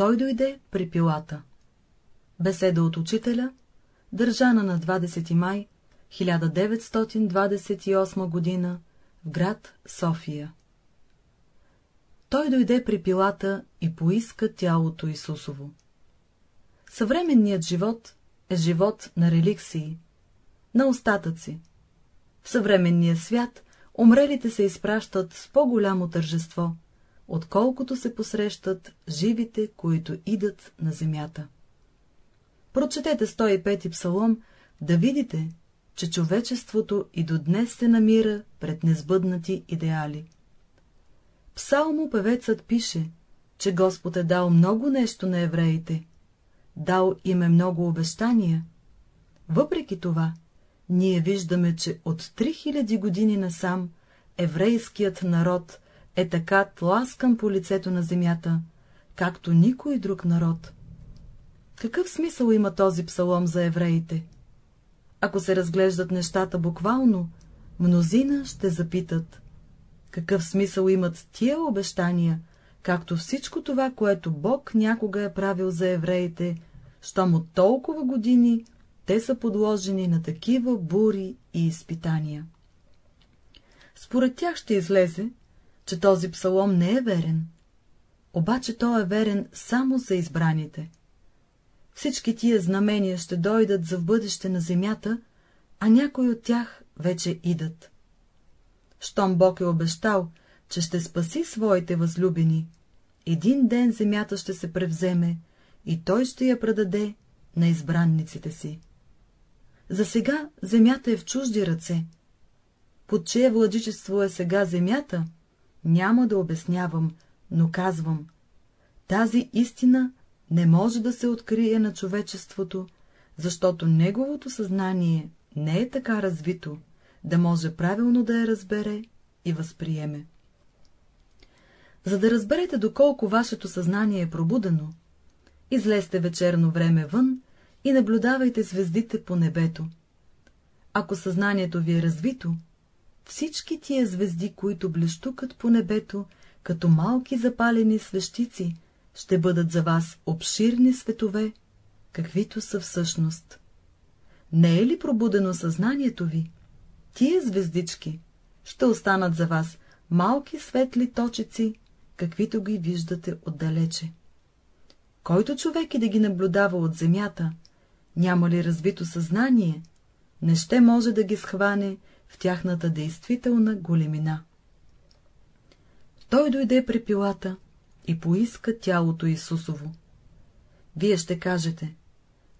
той дойде при пилата. Беседа от учителя, държана на 20 май 1928 година в град София. Той дойде при пилата и поиска тялото Исусово. Съвременният живот е живот на реликсии, на остатъци. В съвременния свят умрелите се изпращат с по-голямо тържество, отколкото се посрещат живите, които идат на земята. Прочетете 105 псалом, да видите, че човечеството и до днес се намира пред незбъднати идеали. Псалмо певецът пише, че Господ е дал много нещо на евреите, дал им е много обещания. Въпреки това, ние виждаме, че от 3000 години насам еврейският народ е така тласкан по лицето на земята, както никой друг народ. Какъв смисъл има този псалом за евреите? Ако се разглеждат нещата буквално, мнозина ще запитат. Какъв смисъл имат тия обещания, както всичко това, което Бог някога е правил за евреите, щом от толкова години те са подложени на такива бури и изпитания. Според тях ще излезе, че този псалом не е верен, обаче той е верен само за избраните. Всички тия знамения ще дойдат за в бъдеще на земята, а някои от тях вече идат. Щом Бог е обещал, че ще спаси своите възлюбени, един ден земята ще се превземе и той ще я предаде на избранниците си. За сега земята е в чужди ръце. Под чие владичество е сега земята, няма да обяснявам, но казвам, тази истина не може да се открие на човечеството, защото неговото съзнание не е така развито, да може правилно да я разбере и възприеме. За да разберете доколко вашето съзнание е пробудено, излезте вечерно време вън и наблюдавайте звездите по небето. Ако съзнанието ви е развито, всички тия звезди, които блещукат по небето, като малки запалени свещици, ще бъдат за вас обширни светове, каквито са всъщност. Не е ли пробудено съзнанието ви? Тия звездички ще останат за вас малки светли точици, каквито ги виждате отдалече. Който човек и да ги наблюдава от земята, няма ли развито съзнание, не ще може да ги схване в тяхната действителна големина. Той дойде при пилата и поиска тялото Исусово. Вие ще кажете,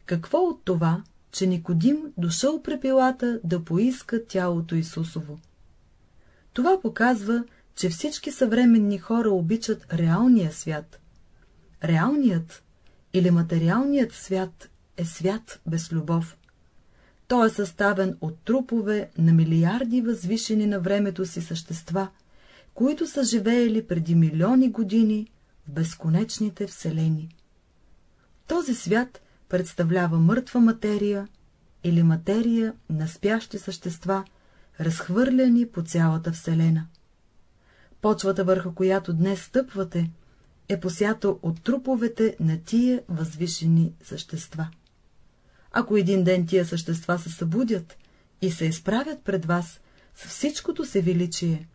какво от това, че Никодим дошъл при пилата да поиска тялото Исусово? Това показва, че всички съвременни хора обичат реалния свят. Реалният или материалният свят е свят без любов. Той е съставен от трупове на милиарди възвишени на времето си същества, които са живеели преди милиони години в безконечните вселени. Този свят представлява мъртва материя или материя на спящи същества, разхвърляни по цялата вселена. Почвата, върху която днес стъпвате, е посята от труповете на тия възвишени същества. Ако един ден тия същества се събудят и се изправят пред вас с всичкото се величие,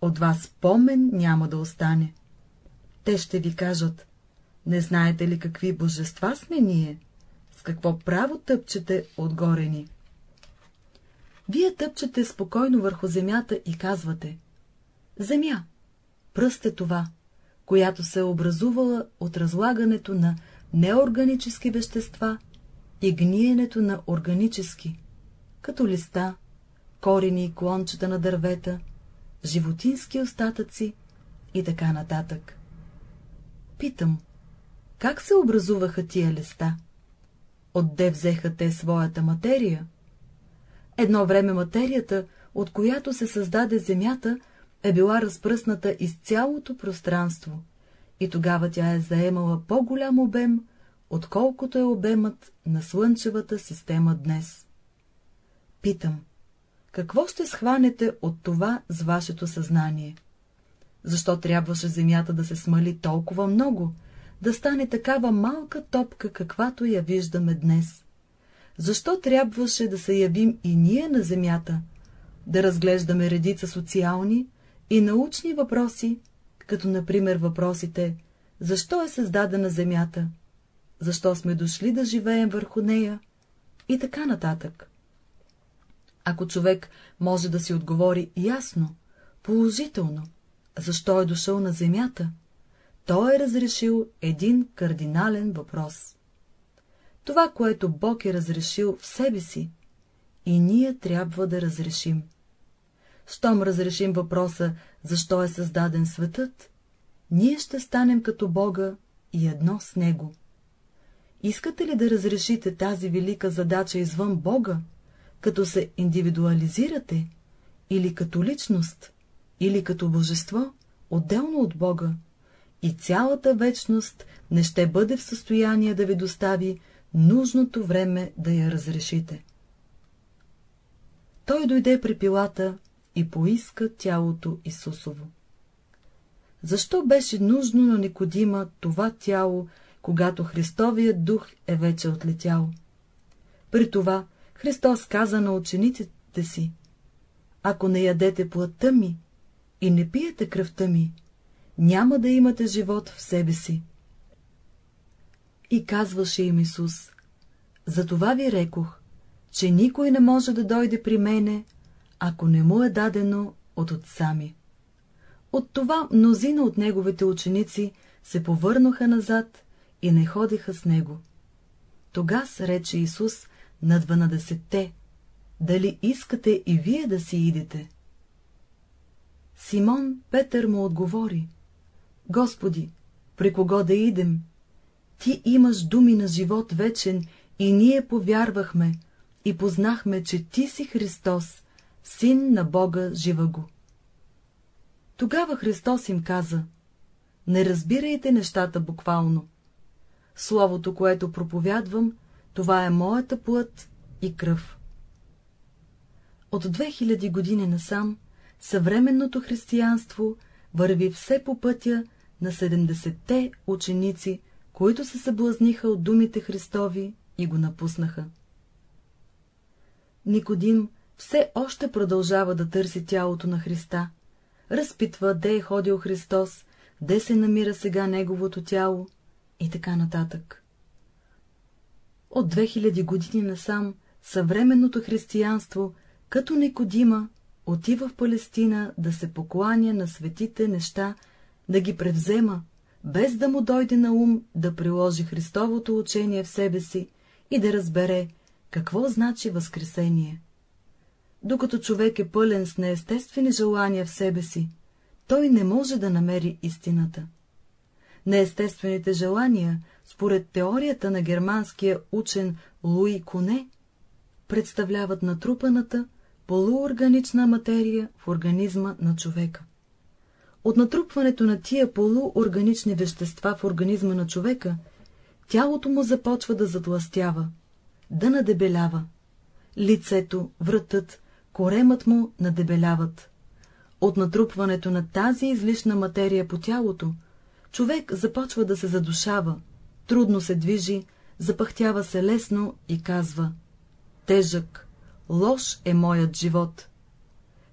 от вас помен няма да остане. Те ще ви кажат, не знаете ли какви божества сме ние, с какво право тъпчете отгоре ни. Вие тъпчете спокойно върху земята и казвате, земя, пръст е това, която се е образувала от разлагането на неорганически вещества и гниенето на органически, като листа, корени и клончета на дървета, животински остатъци и така нататък. Питам, как се образуваха тия листа? Отде взеха те своята материя? Едно време материята, от която се създаде Земята, е била разпръсната из цялото пространство, и тогава тя е заемала по-голям обем, отколкото е обемът на Слънчевата система днес. Питам, какво ще схванете от това с вашето съзнание? Защо трябваше Земята да се смали толкова много, да стане такава малка топка, каквато я виждаме днес. Защо трябваше да се явим и ние на земята, да разглеждаме редица социални и научни въпроси, като например въпросите защо е създадена земята, защо сме дошли да живеем върху нея и така нататък. Ако човек може да си отговори ясно, положително, защо е дошъл на земята, той е разрешил един кардинален въпрос. Това, което Бог е разрешил в себе си, и ние трябва да разрешим. Щом разрешим въпроса, защо е създаден светът, ние ще станем като Бога и едно с Него. Искате ли да разрешите тази велика задача извън Бога, като се индивидуализирате, или като личност, или като божество, отделно от Бога, и цялата вечност не ще бъде в състояние да ви достави нужното време да я разрешите. Той дойде при пилата и поиска тялото Исусово. Защо беше нужно на Никодима това тяло, когато Христовият дух е вече отлетял? При това Христос каза на учениците си, ако не ядете плътта ми и не пиете кръвта ми, няма да имате живот в себе си. И казваше им Исус, затова ви рекох, че никой не може да дойде при мене, ако не му е дадено от отца ми. От това мнозина от неговите ученици се повърнаха назад и не ходиха с него. Тогас рече Исус на дванадесетте, дали искате и вие да си идете? Симон Петър му отговори, Господи, при кого да идем? Ти имаш думи на живот вечен и ние повярвахме и познахме, че Ти си Христос, Син на Бога живаго. Тогава Христос им каза, не разбирайте нещата буквално. Словото, което проповядвам, това е моята плът и кръв. От 2000 години насам съвременното християнство върви все по пътя на 70-те ученици, които се съблазниха от думите Христови и го напуснаха. Никодим все още продължава да търси тялото на Христа, разпитва, де е ходил Христос, де се намира сега Неговото тяло и така нататък. От 2000 години насам съвременното християнство, като Никодима, отива в Палестина да се покланя на светите неща, да ги превзема, без да му дойде на ум да приложи Христовото учение в себе си и да разбере, какво значи възкресение. Докато човек е пълен с неестествени желания в себе си, той не може да намери истината. Неестествените желания, според теорията на германския учен Луи Коне, представляват натрупаната полуорганична материя в организма на човека. От натрупването на тия полуорганични вещества в организма на човека, тялото му започва да затластява, да надебелява. Лицето, вратът, коремът му надебеляват. От натрупването на тази излишна материя по тялото, човек започва да се задушава, трудно се движи, запахтява се лесно и казва — тежък, лош е моят живот.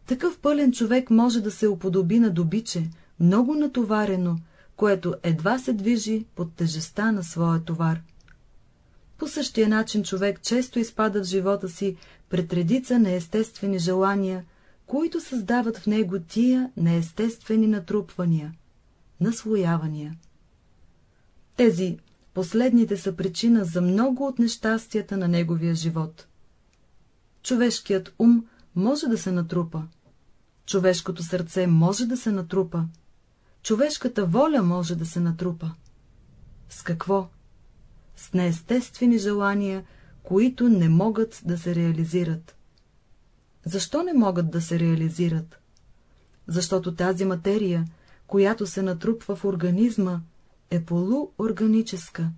Такъв пълен човек може да се уподоби на добиче, много натоварено, което едва се движи под тежеста на своя товар. По същия начин човек често изпада в живота си пред редица неестествени желания, които създават в него тия неестествени натрупвания, наслоявания. Тези последните са причина за много от нещастията на неговия живот. Човешкият ум може да се натрупа, човешкото сърце може да се натрупа, човешката воля може да се натрупа. С какво? С неестествени желания, които не могат да се реализират. Защо не могат да се реализират? Защото тази материя, която се натрупва в организма, е полуорганическа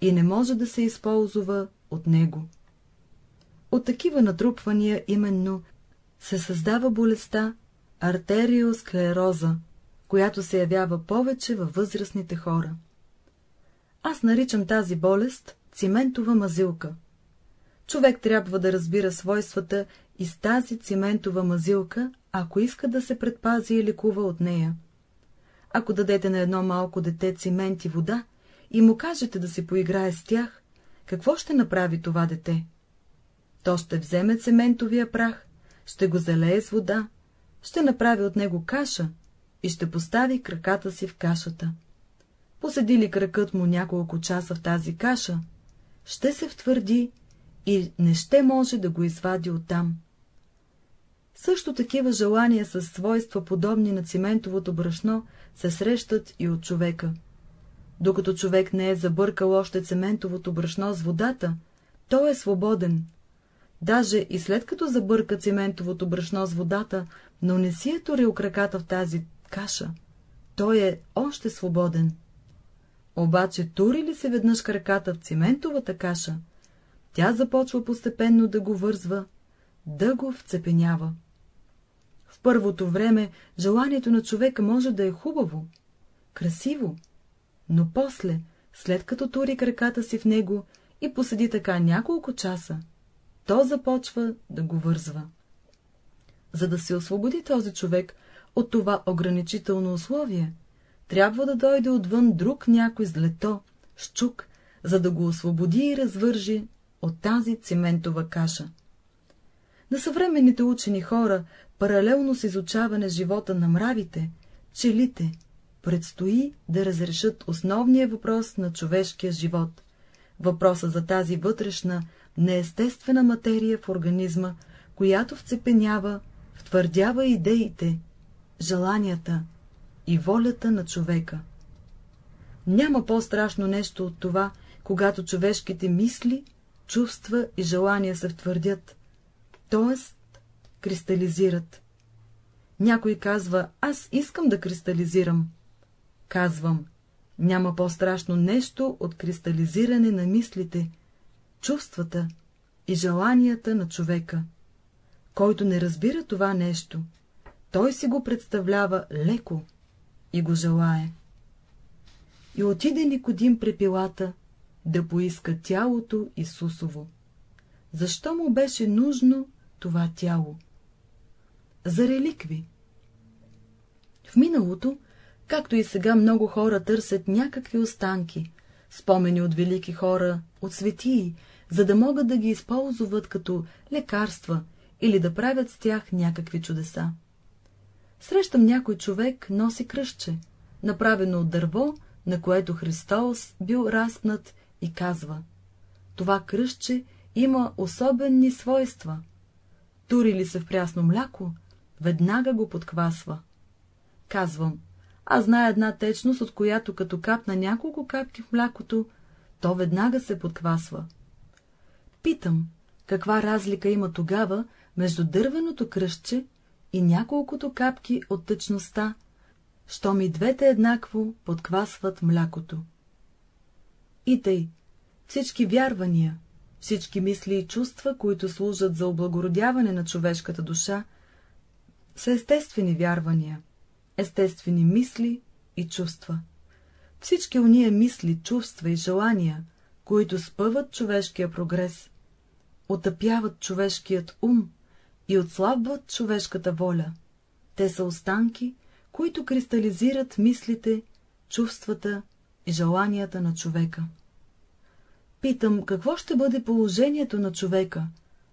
и не може да се използва от него. От такива натрупвания именно се създава болестта артериосклероза, която се явява повече във възрастните хора. Аз наричам тази болест циментова мазилка. Човек трябва да разбира свойствата и с тази циментова мазилка, ако иска да се предпази и лекува от нея. Ако дадете на едно малко дете цимент и вода и му кажете да се поиграе с тях, какво ще направи това дете? То ще вземе цементовия прах, ще го залее с вода, ще направи от него каша и ще постави краката си в кашата. Поседи ли кракът му няколко часа в тази каша, ще се втвърди и не ще може да го извади оттам. Също такива желания с свойства, подобни на циментовото брашно, се срещат и от човека. Докато човек не е забъркал още цементовото брашно с водата, той е свободен. Даже и след като забърка цементовото брашно с водата, но не си е турил краката в тази каша, той е още свободен. Обаче тури ли се веднъж краката в цементовата каша, тя започва постепенно да го вързва, да го вцепенява. Първото време желанието на човека може да е хубаво, красиво, но после, след като тури краката си в него и поседи така няколко часа, то започва да го вързва. За да се освободи този човек от това ограничително условие, трябва да дойде отвън друг някой с лето, щук, за да го освободи и развържи от тази циментова каша. На съвременните учени хора, паралелно с изучаване живота на мравите, пчелите, предстои да разрешат основния въпрос на човешкия живот, въпроса за тази вътрешна, неестествена материя в организма, която вцепенява, втвърдява идеите, желанията и волята на човека. Няма по-страшно нещо от това, когато човешките мисли чувства и желания се втвърдят, т.е. кристализират. Някой казва, аз искам да кристализирам. Казвам, няма по-страшно нещо от кристализиране на мислите, чувствата и желанията на човека. Който не разбира това нещо, той си го представлява леко и го желае. И отиде Никодим при пилата да поиска тялото Исусово. Защо му беше нужно това тяло? За реликви. В миналото, както и сега, много хора търсят някакви останки, спомени от велики хора, от светии, за да могат да ги използват като лекарства или да правят с тях някакви чудеса. Срещам някой човек, носи кръщче, направено от дърво, на което Христос бил раснат и казва — това кръщче има особени свойства. Тури ли се в прясно мляко, веднага го подквасва. Казвам, аз зная една течност, от която като капна няколко капки в млякото, то веднага се подквасва. Питам, каква разлика има тогава между дървеното кръщче и няколкото капки от тъчността, що ми двете еднакво подквасват млякото. И тъй, всички вярвания, всички мисли и чувства, които служат за облагородяване на човешката душа, са естествени вярвания, естествени мисли и чувства. Всички уния мисли, чувства и желания, които спъват човешкия прогрес, отъпяват човешкият ум и отслабват човешката воля. Те са останки, които кристализират мислите, чувствата и желанията на човека. Питам, какво ще бъде положението на човека,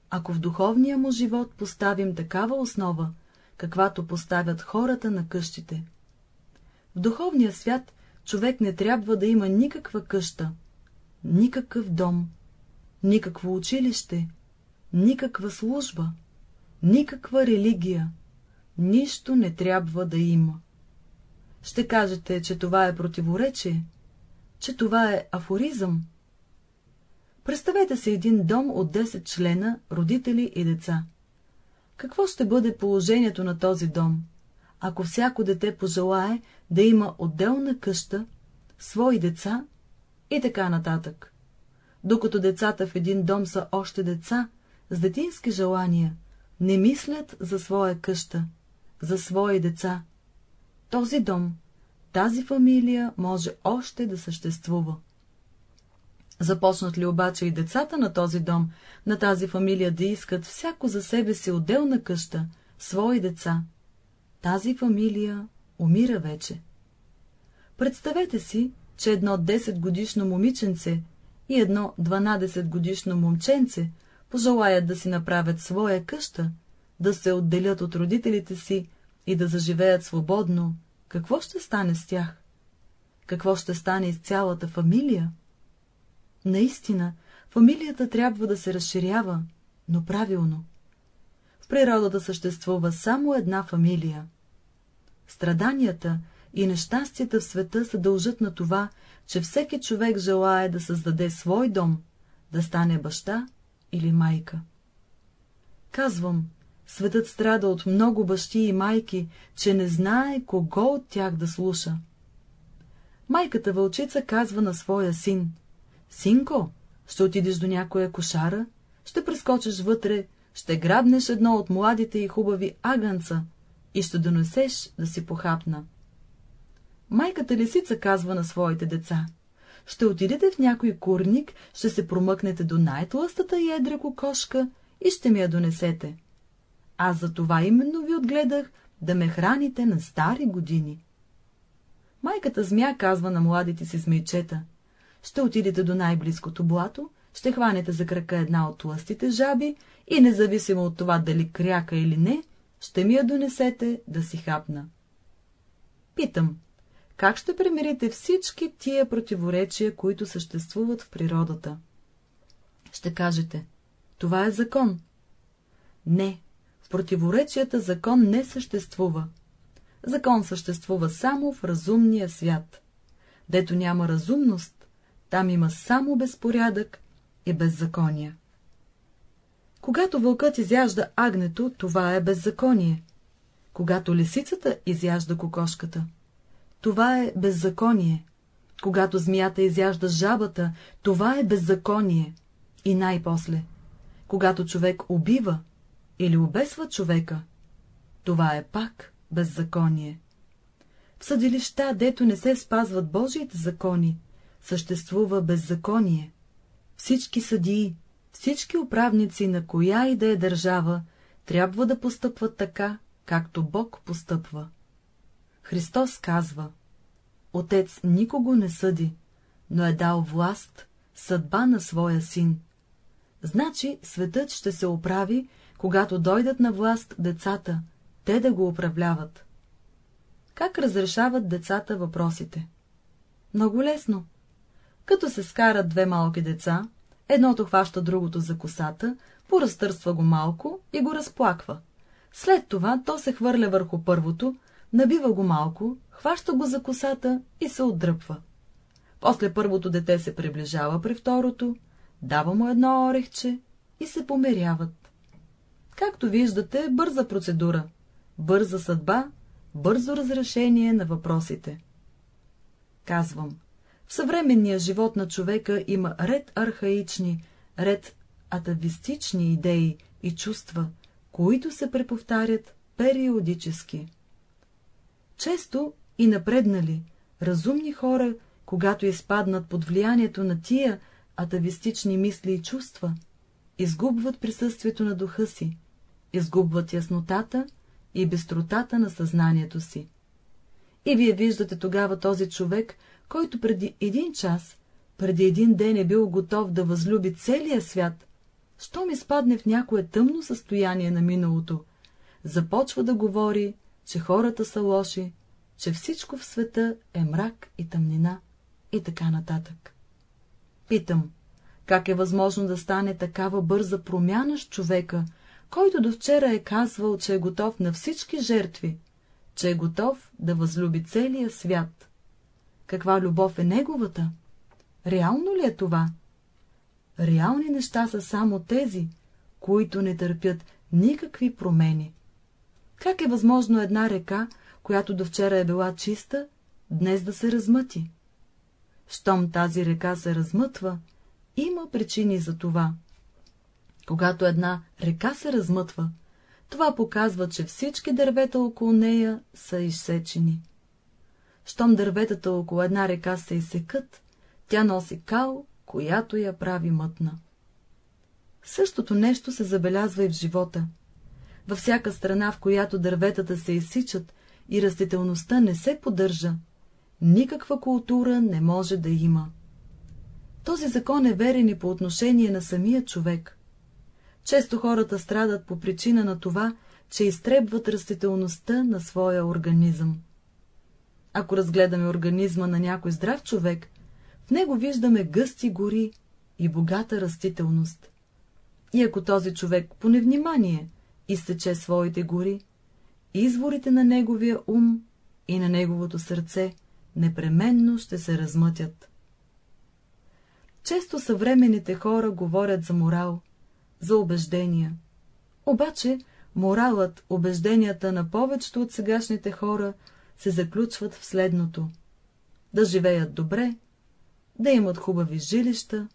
ако в духовния му живот поставим такава основа, каквато поставят хората на къщите. В духовния свят човек не трябва да има никаква къща, никакъв дом, никакво училище, никаква служба, никаква религия, нищо не трябва да има. Ще кажете, че това е противоречие, че това е афоризъм. Представете си един дом от 10 члена, родители и деца. Какво ще бъде положението на този дом, ако всяко дете пожелае да има отделна къща, свои деца и така нататък? Докато децата в един дом са още деца, с детински желания, не мислят за своя къща, за свои деца. Този дом, тази фамилия може още да съществува. Започнат ли обаче и децата на този дом, на тази фамилия да искат всяко за себе си отделна къща, свои деца, тази фамилия умира вече. Представете си, че едно 10 годишно момиченце и едно 12 годишно момченце пожелаят да си направят своя къща, да се отделят от родителите си и да заживеят свободно, какво ще стане с тях? Какво ще стане с цялата фамилия? Наистина, фамилията трябва да се разширява, но правилно. В природата съществува само една фамилия. Страданията и нещастията в света се дължат на това, че всеки човек желая да създаде свой дом, да стане баща или майка. Казвам, светът страда от много бащи и майки, че не знае кого от тях да слуша. Майката вълчица казва на своя син, Синко, ще отидеш до някоя кошара, ще прескочиш вътре, ще грабнеш едно от младите и хубави агънца и ще донесеш да си похапна. Майката лисица казва на своите деца. Ще отидете в някой курник, ще се промъкнете до най-тлъстата и едра кокошка и ще ми я донесете. Аз за това именно ви отгледах да ме храните на стари години. Майката змия казва на младите си змейчета ще отидете до най-близкото блато, ще хванете за крака една от тластите жаби и, независимо от това дали кряка или не, ще ми я донесете да си хапна. Питам, как ще примирите всички тия противоречия, които съществуват в природата? Ще кажете, това е закон. Не, в противоречията закон не съществува. Закон съществува само в разумния свят. Дето няма разумност, там има само безпорядък и беззакония. Когато вълкът изяжда агнето, това е беззаконие. Когато лисицата изяжда кокошката, това е беззаконие. Когато змията изяжда жабата, това е беззаконие. И най-после, когато човек убива или обесва човека, това е пак беззаконие. В съдилища, дето не се спазват Божиите закони, съществува беззаконие. Всички съдии, всички управници на коя и да е държава, трябва да постъпват така, както Бог постъпва. Христос казва, Отец никого не съди, но е дал власт, съдба на своя син. Значи светът ще се оправи, когато дойдат на власт децата, те да го управляват. Как разрешават децата въпросите? Много лесно. Като се скарат две малки деца, едното хваща другото за косата, поразтърства го малко и го разплаква. След това то се хвърля върху първото, набива го малко, хваща го за косата и се отдръпва. После първото дете се приближава при второто, дава му едно орехче и се померяват. Както виждате, бърза процедура, бърза съдба, бързо разрешение на въпросите. Казвам, в съвременния живот на човека има ред архаични, ред атавистични идеи и чувства, които се преповтарят периодически. Често и напреднали, разумни хора, когато изпаднат под влиянието на тия атавистични мисли и чувства, изгубват присъствието на духа си, изгубват яснотата и бестротата на съзнанието си. И вие виждате тогава този човек, който преди един час, преди един ден е бил готов да възлюби целия свят, що ми спадне в някое тъмно състояние на миналото, започва да говори, че хората са лоши, че всичко в света е мрак и тъмнина и така нататък. Питам, как е възможно да стане такава бърза промяна с човека, който до вчера е казвал, че е готов на всички жертви, че е готов да възлюби целия свят, каква любов е неговата? Реално ли е това? Реални неща са само тези, които не търпят никакви промени. Как е възможно една река, която до вчера е била чиста, днес да се размъти? Щом тази река се размътва, има причини за това. Когато една река се размътва, това показва, че всички дървета около нея са изсечени. Щом дърветата около една река се изсекат, тя носи кал, която я прави мътна. Същото нещо се забелязва и в живота. Във всяка страна, в която дърветата се изсичат и растителността не се поддържа, никаква култура не може да има. Този закон е верен и по отношение на самия човек. Често хората страдат по причина на това, че изтребват растителността на своя организъм. Ако разгледаме организма на някой здрав човек, в него виждаме гъсти гори и богата растителност. И ако този човек по невнимание изтече своите гори, изворите на неговия ум и на неговото сърце непременно ще се размътят. Често съвременните хора говорят за морал, за убеждения. Обаче моралът, убежденията на повечето от сегашните хора се заключват в следното — да живеят добре, да имат хубави жилища,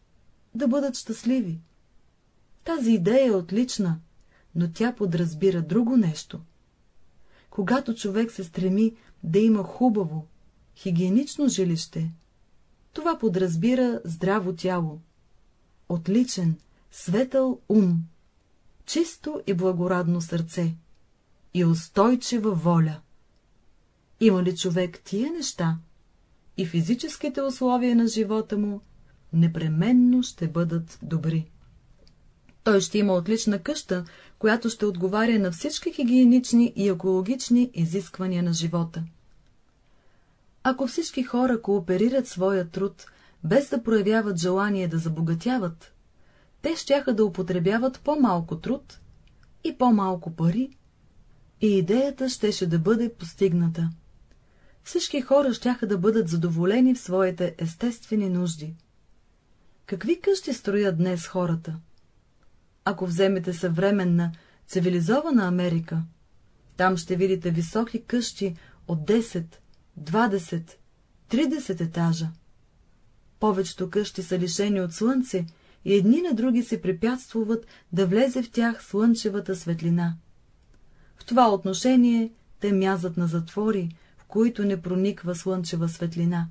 да бъдат щастливи. Тази идея е отлична, но тя подразбира друго нещо. Когато човек се стреми да има хубаво, хигиенично жилище, това подразбира здраво тяло, отличен, светъл ум, чисто и благорадно сърце и устойчива воля. Има ли човек тия неща, и физическите условия на живота му непременно ще бъдат добри. Той ще има отлична къща, която ще отговаря на всички хигиенични и екологични изисквания на живота. Ако всички хора кооперират своя труд, без да проявяват желание да забогатяват, те щяха да употребяват по-малко труд и по-малко пари, и идеята щеше да бъде постигната. Всички хора щяха да бъдат задоволени в своите естествени нужди. Какви къщи строят днес хората? Ако вземете съвременна, цивилизована Америка, там ще видите високи къщи от 10, 20, 30 етажа. Повечето къщи са лишени от слънце и едни на други се препятствуват да влезе в тях слънчевата светлина. В това отношение те мязат на затвори, в които не прониква слънчева светлина.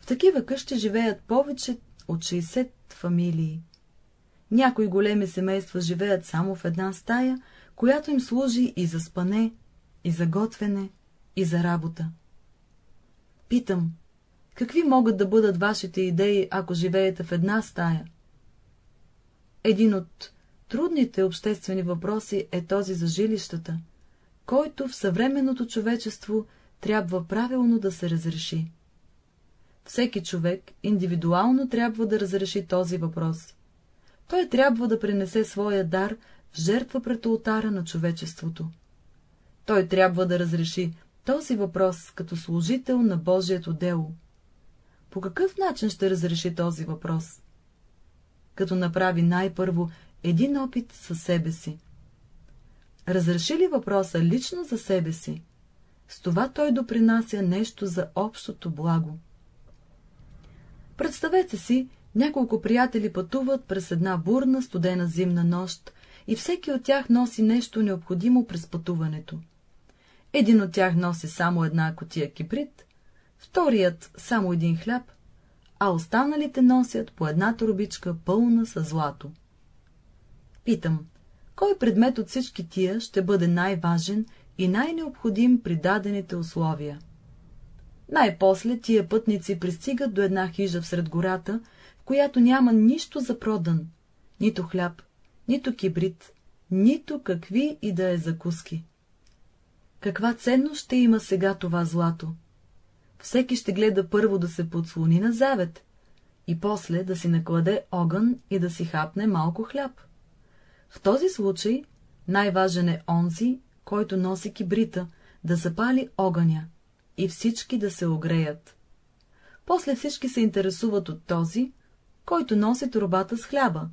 В такива къщи живеят повече от 60 фамилии. Някои големи семейства живеят само в една стая, която им служи и за спане, и за готвене, и за работа. Питам, какви могат да бъдат вашите идеи, ако живеете в една стая? Един от трудните обществени въпроси е този за жилищата, който в съвременното човечество трябва правилно да се разреши. Всеки човек индивидуално трябва да разреши този въпрос. Той трябва да принесе своя дар в жертва пред ултара на човечеството. Той трябва да разреши този въпрос като служител на Божието дело. По какъв начин ще разреши този въпрос? Като направи най-първо един опит със себе си. Разреши ли въпроса лично за себе си, с това той допринася нещо за общото благо. Представете си, няколко приятели пътуват през една бурна, студена зимна нощ и всеки от тях носи нещо необходимо през пътуването. Един от тях носи само една котия киприт, вторият само един хляб, а останалите носят по една турбичка пълна с злато. Питам, кой предмет от всички тия ще бъде най-важен и най-необходим при дадените условия? Най-после тия пътници пристигат до една хижа всред гората, в която няма нищо за продан, нито хляб, нито кибрид, нито какви и да е закуски. Каква ценност ще има сега това злато? Всеки ще гледа първо да се подслони на завет и после да си накладе огън и да си хапне малко хляб. В този случай най-важен е онзи, който носи кибрита, да запали огъня и всички да се огреят. После всички се интересуват от този, който носи турбата с хляба.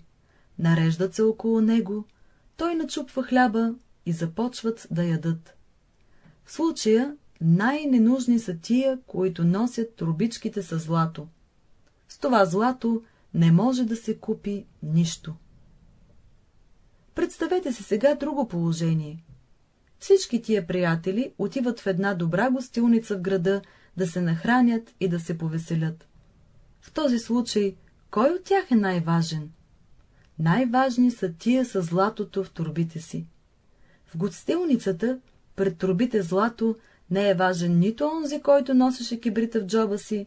Нареждат се около него, той начупва хляба и започват да ядат. В случая най-ненужни са тия, които носят трубичките с злато. С това злато не може да се купи нищо. Представете се сега друго положение. Всички тия приятели отиват в една добра гостилница в града да се нахранят и да се повеселят. В този случай, Кой от тях е най-важен? Най-важни са тия с златото в турбите си. В гостилницата, пред турбите злато, не е важен нито онзи, който носеше кибрита в джоба си,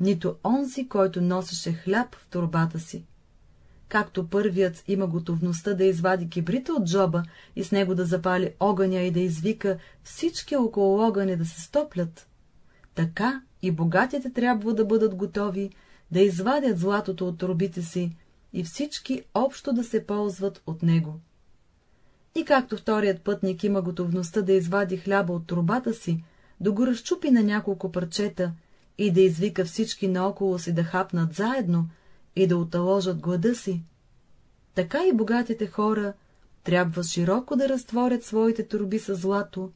нито онзи, който носеше хляб в турбата си. Както първият има готовността да извади кибрита от джоба и с него да запали огъня и да извика всички около огъня да се стоплят, така и богатите трябва да бъдат готови да извадят златото от турбите си и всички общо да се ползват от него. И както вторият пътник има готовността да извади хляба от трубата си, да го разчупи на няколко парчета и да извика всички наоколо си да хапнат заедно и да оталожат глада си, така и богатите хора трябва широко да разтворят своите турби с злато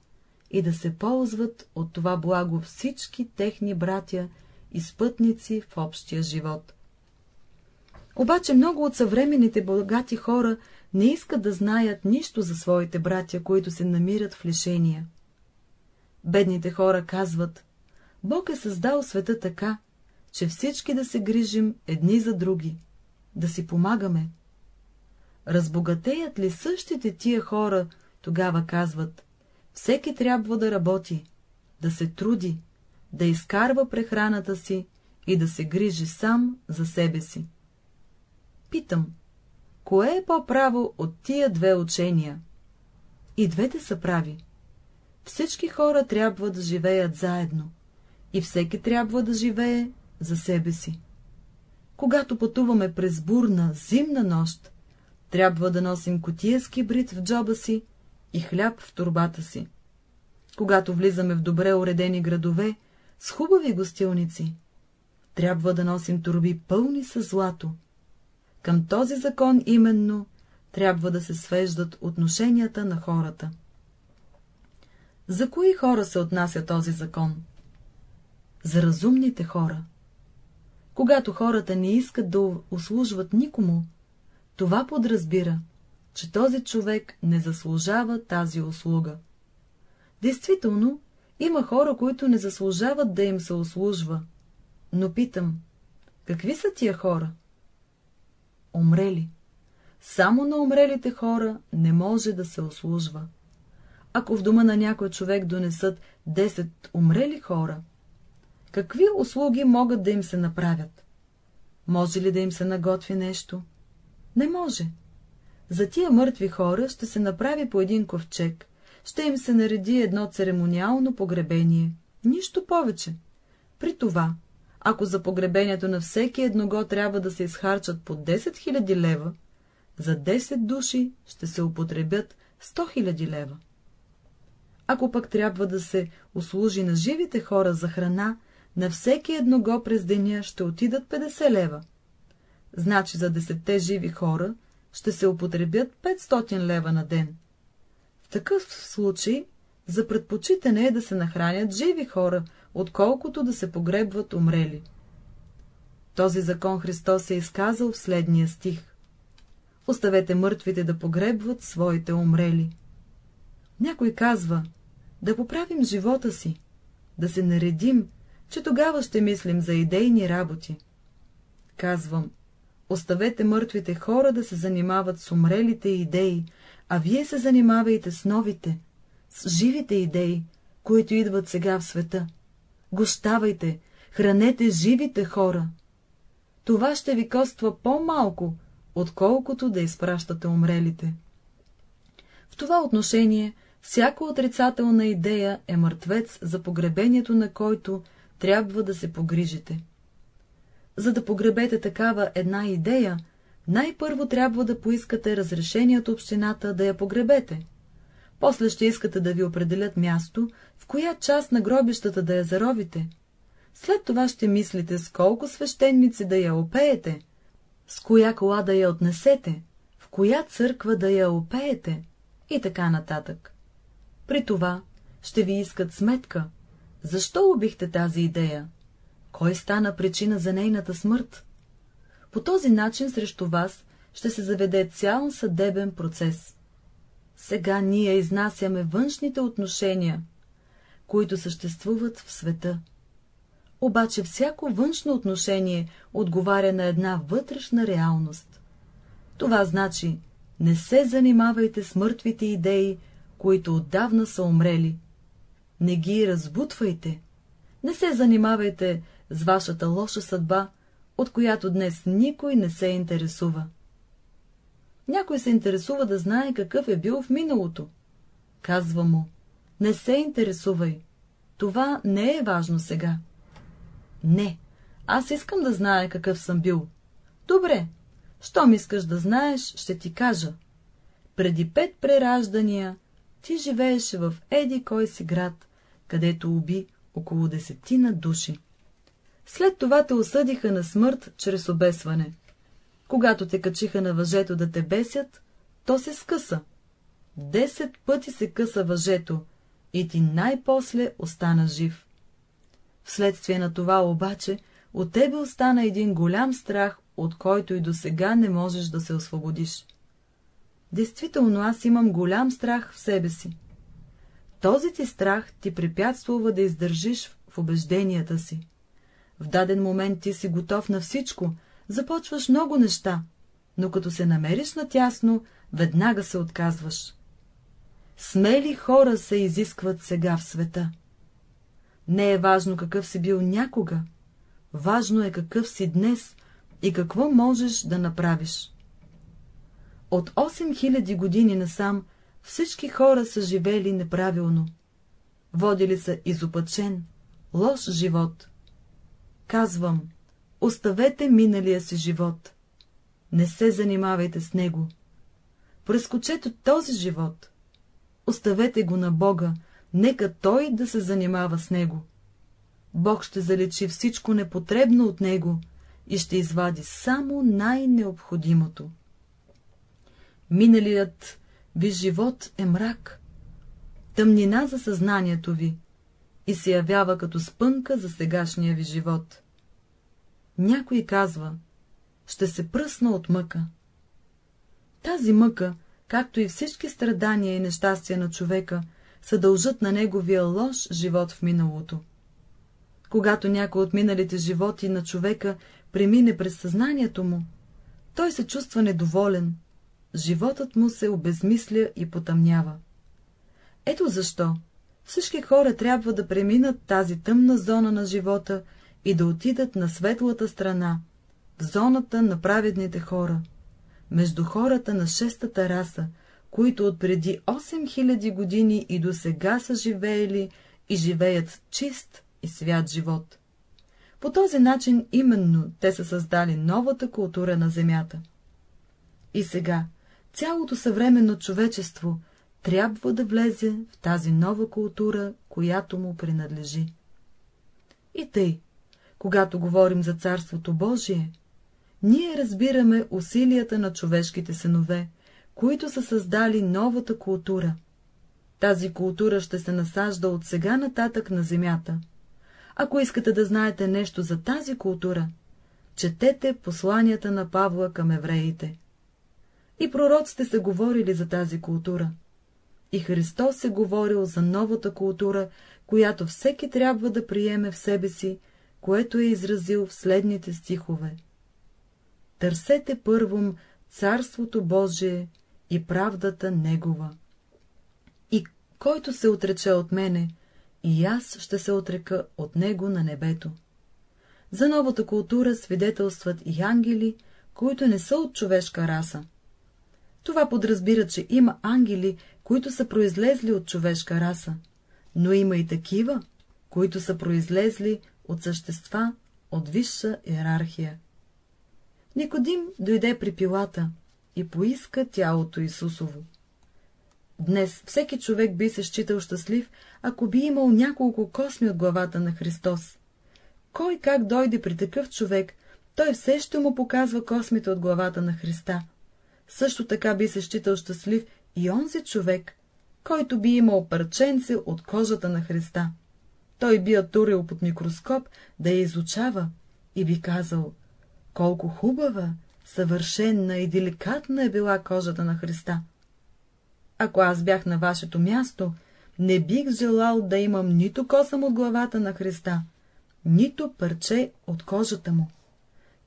и да се ползват от това благо всички техни братя и спътници в общия живот. Обаче много от съвременните богати хора не искат да знаят нищо за своите братя, които се намират в лишения. Бедните хора казват, Бог е създал света така, че всички да се грижим едни за други, да си помагаме. Разбогатеят ли същите тия хора, тогава казват, всеки трябва да работи, да се труди, да изкарва прехраната си и да се грижи сам за себе си. Питам, кое е по-право от тия две учения? И двете са прави. Всички хора трябва да живеят заедно, и всеки трябва да живее за себе си. Когато пътуваме през бурна, зимна нощ, трябва да носим котия с кибрид в джоба си и хляб в турбата си. Когато влизаме в добре уредени градове, с хубави гостилници, трябва да носим турби пълни с злато. Към този закон именно трябва да се свеждат отношенията на хората. За кои хора се отнася този закон? За разумните хора. Когато хората не искат да услужват никому, това подразбира, че този човек не заслужава тази услуга. Действително, има хора, които не заслужават да им се услужва, но питам, какви са тия хора? Умрели. Само на умрелите хора не може да се услужва. Ако в дома на някой човек донесат 10 умрели хора, какви услуги могат да им се направят? Може ли да им се наготви нещо? Не може. За тия мъртви хора ще се направи по един ковчег, ще им се нареди едно церемониално погребение, нищо повече. При това, ако за погребението на всеки едного трябва да се изхарчат по 10 000 лева, за 10 души ще се употребят 100 000 лева. Ако пък трябва да се услужи на живите хора за храна, на всеки едного през деня ще отидат 50 лева. Значи за десетте живи хора ще се употребят 500 лева на ден. В такъв случай за предпочитане е да се нахранят живи хора, отколкото да се погребват умрели. Този закон Христос е изказал в следния стих. Оставете мъртвите да погребват своите умрели. Някой казва, да поправим живота си, да се наредим, че тогава ще мислим за идейни работи. Казвам, Оставете мъртвите хора да се занимават с умрелите идеи, а вие се занимавайте с новите, с живите идеи, които идват сега в света. Гощавайте, хранете живите хора. Това ще ви коства по-малко, отколкото да изпращате умрелите. В това отношение всяка отрицателна идея е мъртвец, за погребението на който трябва да се погрижите. За да погребете такава една идея, най-първо трябва да поискате разрешение от общината да я погребете. После ще искате да ви определят място, в коя част на гробищата да я заровите. След това ще мислите с колко свещеници да я опеете, с коя кола да я отнесете, в коя църква да я опеете и така нататък. При това ще ви искат сметка, защо убихте тази идея, кой стана причина за нейната смърт? По този начин срещу вас ще се заведе цял съдебен процес. Сега ние изнасяме външните отношения, които съществуват в света. обаче всяко външно отношение отговаря на една вътрешна реалност. Това значи, не се занимавайте с мъртвите идеи, които отдавна са умрели. Не ги разбутвайте. Не се занимавайте с вашата лоша съдба, от която днес никой не се интересува. Някой се интересува да знае какъв е бил в миналото. Казва му, не се интересувай, това не е важно сега. Не, аз искам да зная какъв съм бил. Добре, щом искаш да знаеш, ще ти кажа. Преди пет прераждания ти живееше в Еди кой си град, където уби около десетина души. След това те осъдиха на смърт чрез обесване. Когато те качиха на въжето да те бесят, то се скъса. Десет пъти се къса въжето и ти най-после остана жив. Вследствие на това обаче, от тебе остана един голям страх, от който и до сега не можеш да се освободиш. Действително аз имам голям страх в себе си. Този ти страх ти препятствува да издържиш в убежденията си. В даден момент ти си готов на всичко, започваш много неща, но като се намериш натясно, веднага се отказваш. Смели хора се изискват сега в света. Не е важно какъв си бил някога, важно е какъв си днес и какво можеш да направиш. От 8000 години насам всички хора са живели неправилно. Водили са изопачен, лош живот. Казвам, оставете миналия си живот. Не се занимавайте с него. Прескочете този живот. Оставете го на Бога, нека Той да се занимава с него. Бог ще залечи всичко непотребно от него и ще извади само най-необходимото. Миналият ви живот е мрак, тъмнина за съзнанието ви и се явява като спънка за сегашния ви живот. Някой казва, ще се пръсна от мъка. Тази мъка, както и всички страдания и нещастия на човека, се дължат на неговия лош живот в миналото. Когато някой от миналите животи на човека премине през съзнанието му, той се чувства недоволен, животът му се обезмисля и потъмнява. Ето защо всички хора трябва да преминат тази тъмна зона на живота и да отидат на светлата страна, в зоната на праведните хора, между хората на шестата раса, които от преди 8000 години и до сега са живеели и живеят чист и свят живот. По този начин именно те са създали новата култура на Земята. И сега цялото съвременно човечество трябва да влезе в тази нова култура, която му принадлежи. И тъй, когато говорим за Царството Божие, ние разбираме усилията на човешките синове, които са създали новата култура. Тази култура ще се насажда от сега нататък на земята. Ако искате да знаете нещо за тази култура, четете посланията на Павла към евреите. И пророците са говорили за тази култура. И Христос е говорил за новата култура, която всеки трябва да приеме в себе си, което е изразил в следните стихове. Търсете първом Царството Божие и правдата Негова. И който се отрече от мене, и аз ще се отрека от него на небето. За новата култура свидетелстват и ангели, които не са от човешка раса. Това подразбира, че има ангели, които са произлезли от човешка раса, но има и такива, които са произлезли от същества от висша иерархия. Никодим дойде при пилата и поиска тялото Исусово. Днес всеки човек би се считал щастлив, ако би имал няколко косми от главата на Христос. Кой как дойде при такъв човек, той все ще му показва космите от главата на Христа. Също така би се считал щастлив и онзи човек, който би имал парченце от кожата на Христа. Той би я турил под микроскоп да я изучава и би казал, колко хубава, съвършенна и деликатна е била кожата на Христа. Ако аз бях на вашето място, не бих желал да имам нито косъм от главата на Христа, нито парче от кожата му,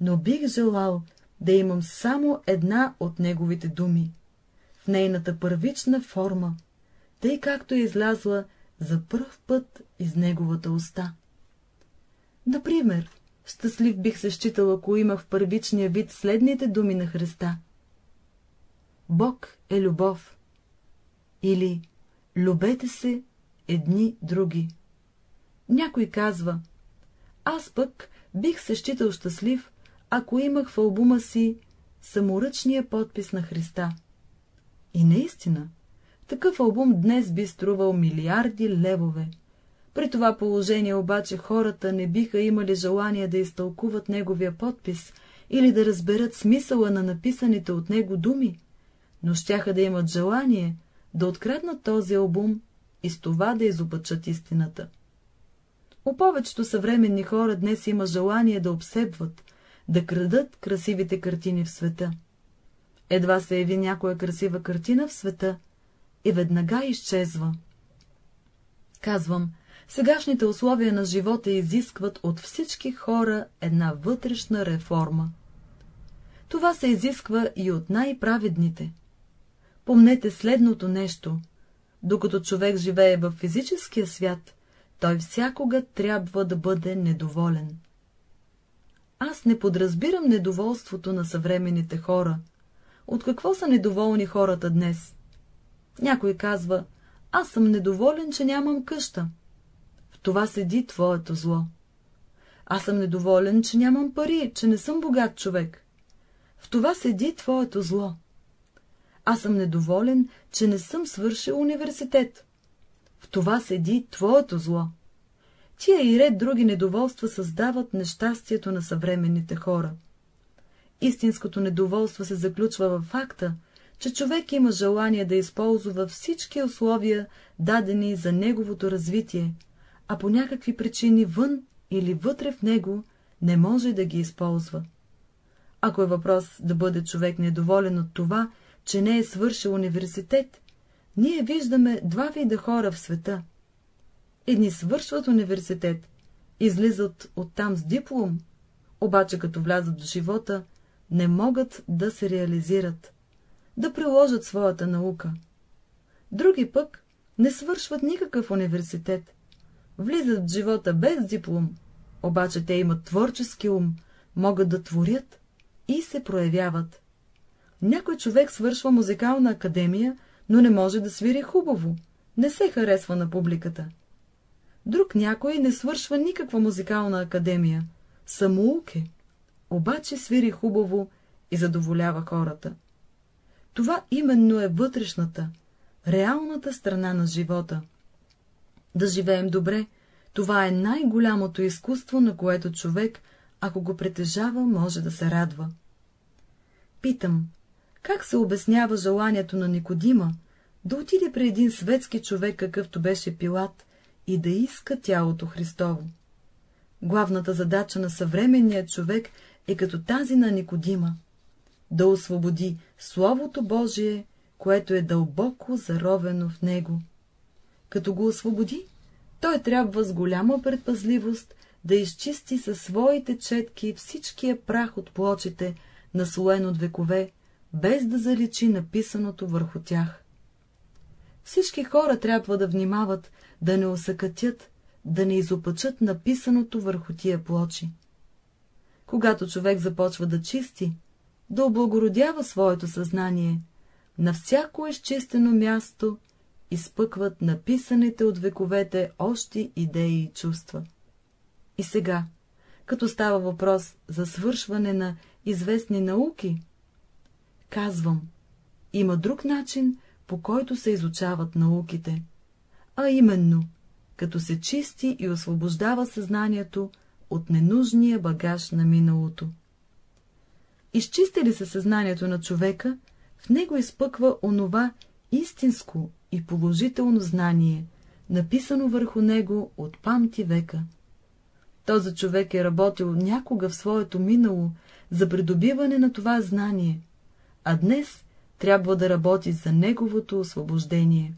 но бих желал да имам само една от неговите думи, в нейната първична форма, тъй както е излязла за пръв път из неговата уста. Например, щастлив бих се считал, ако имах в първичния вид следните думи на Христа. Бог е любов. Или любете се едни други. Някой казва, аз пък бих се считал щастлив, ако имах в албума си саморъчния подпис на Христа. И наистина, такъв албум днес би струвал милиарди левове. При това положение обаче хората не биха имали желание да изтълкуват неговия подпис или да разберат смисъла на написаните от него думи, но щяха да имат желание да откраднат този албум и с това да изобачат истината. У повечето съвременни хора днес има желание да обсебват, да крадат красивите картини в света. Едва се яви някоя красива картина в света и веднага изчезва. Казвам, сегашните условия на живота изискват от всички хора една вътрешна реформа. Това се изисква и от най-праведните. Помнете следното нещо. Докато човек живее в физическия свят, той всякога трябва да бъде недоволен. Аз не подразбирам недоволството на съвременните хора. От какво са недоволни хората днес? Някой казва, аз съм недоволен, че нямам къща. В това седи твоето зло. Аз съм недоволен, че нямам пари, че не съм богат човек. В това седи твоето зло. Аз съм недоволен, че не съм свършил университет. В това седи твоето зло. Тия и ред други недоволства създават нещастието на съвременните хора. Истинското недоволство се заключва във факта, че човек има желание да използва всички условия, дадени за неговото развитие, а по някакви причини вън или вътре в него не може да ги използва. Ако е въпрос да бъде човек недоволен от това, че не е свършил университет, ние виждаме два вида хора в света. Едни свършват университет, излизат оттам с диплом, обаче като влязат в живота, не могат да се реализират, да приложат своята наука. Други пък не свършват никакъв университет, влизат в живота без диплом, обаче те имат творчески ум, могат да творят и се проявяват. Някой човек свършва музикална академия, но не може да свири хубаво, не се харесва на публиката. Друг някой не свършва никаква музикална академия, самоук е, обаче свири хубаво и задоволява хората. Това именно е вътрешната, реалната страна на живота. Да живеем добре, това е най-голямото изкуство, на което човек, ако го притежава, може да се радва. Питам, как се обяснява желанието на Никодима да отиде при един светски човек, какъвто беше Пилат, и да иска тялото Христово? Главната задача на съвременния човек е като тази на Никодима — да освободи Словото Божие, което е дълбоко заровено в него. Като го освободи, той трябва с голяма предпазливост да изчисти със своите четки всичкия прах от плочите, наслоен от векове, без да заличи написаното върху тях. Всички хора трябва да внимават, да не осъкатят, да не изопачат написаното върху тия плочи. Когато човек започва да чисти, да облагородява своето съзнание, на всяко изчистено място изпъкват написаните от вековете още идеи и чувства. И сега, като става въпрос за свършване на известни науки, Казвам, има друг начин, по който се изучават науките, а именно, като се чисти и освобождава съзнанието от ненужния багаж на миналото. Изчисти ли се съзнанието на човека, в него изпъква онова истинско и положително знание, написано върху него от памти века. Този човек е работил някога в своето минало за придобиване на това знание, а днес трябва да работи за неговото освобождение.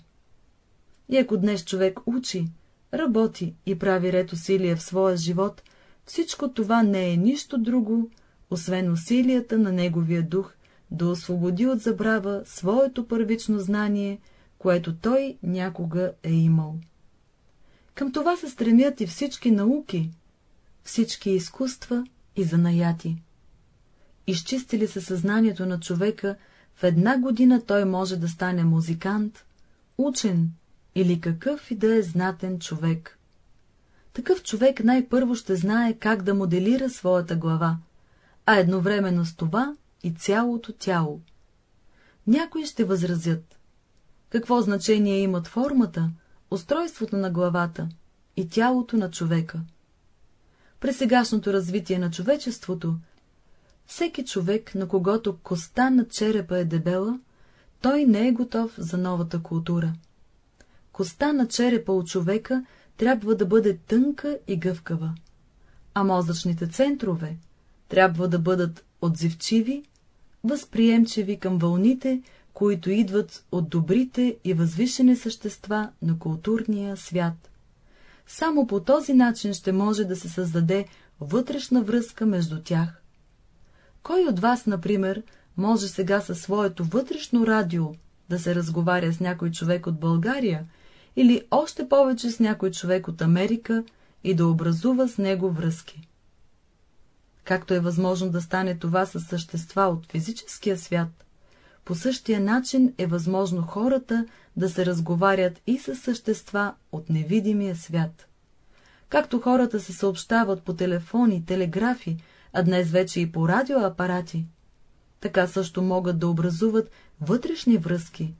И ако днес човек учи, работи и прави ред усилия в своя живот, всичко това не е нищо друго, освен усилията на неговия дух да освободи от забрава своето първично знание, което той някога е имал. Към това се стремят и всички науки, всички изкуства и занаяти. Изчистили се съзнанието на човека, в една година той може да стане музикант, учен или какъв и да е знатен човек. Такъв човек най-първо ще знае как да моделира своята глава, а едновременно с това и цялото тяло. Някои ще възразят. Какво значение имат формата, устройството на главата и тялото на човека? При сегашното развитие на човечеството, всеки човек, на когото коста на черепа е дебела, той не е готов за новата култура. Коста на черепа от човека трябва да бъде тънка и гъвкава, а мозъчните центрове трябва да бъдат отзивчиви, възприемчиви към вълните, които идват от добрите и възвишени същества на културния свят. Само по този начин ще може да се създаде вътрешна връзка между тях. Кой от вас, например, може сега със своето вътрешно радио да се разговаря с някой човек от България или още повече с някой човек от Америка и да образува с него връзки? Както е възможно да стане това с същества от физическия свят, по същия начин е възможно хората да се разговарят и с същества от невидимия свят. Както хората се съобщават по телефони, телеграфи, а днес вече и по радиоапарати, така също могат да образуват вътрешни връзки,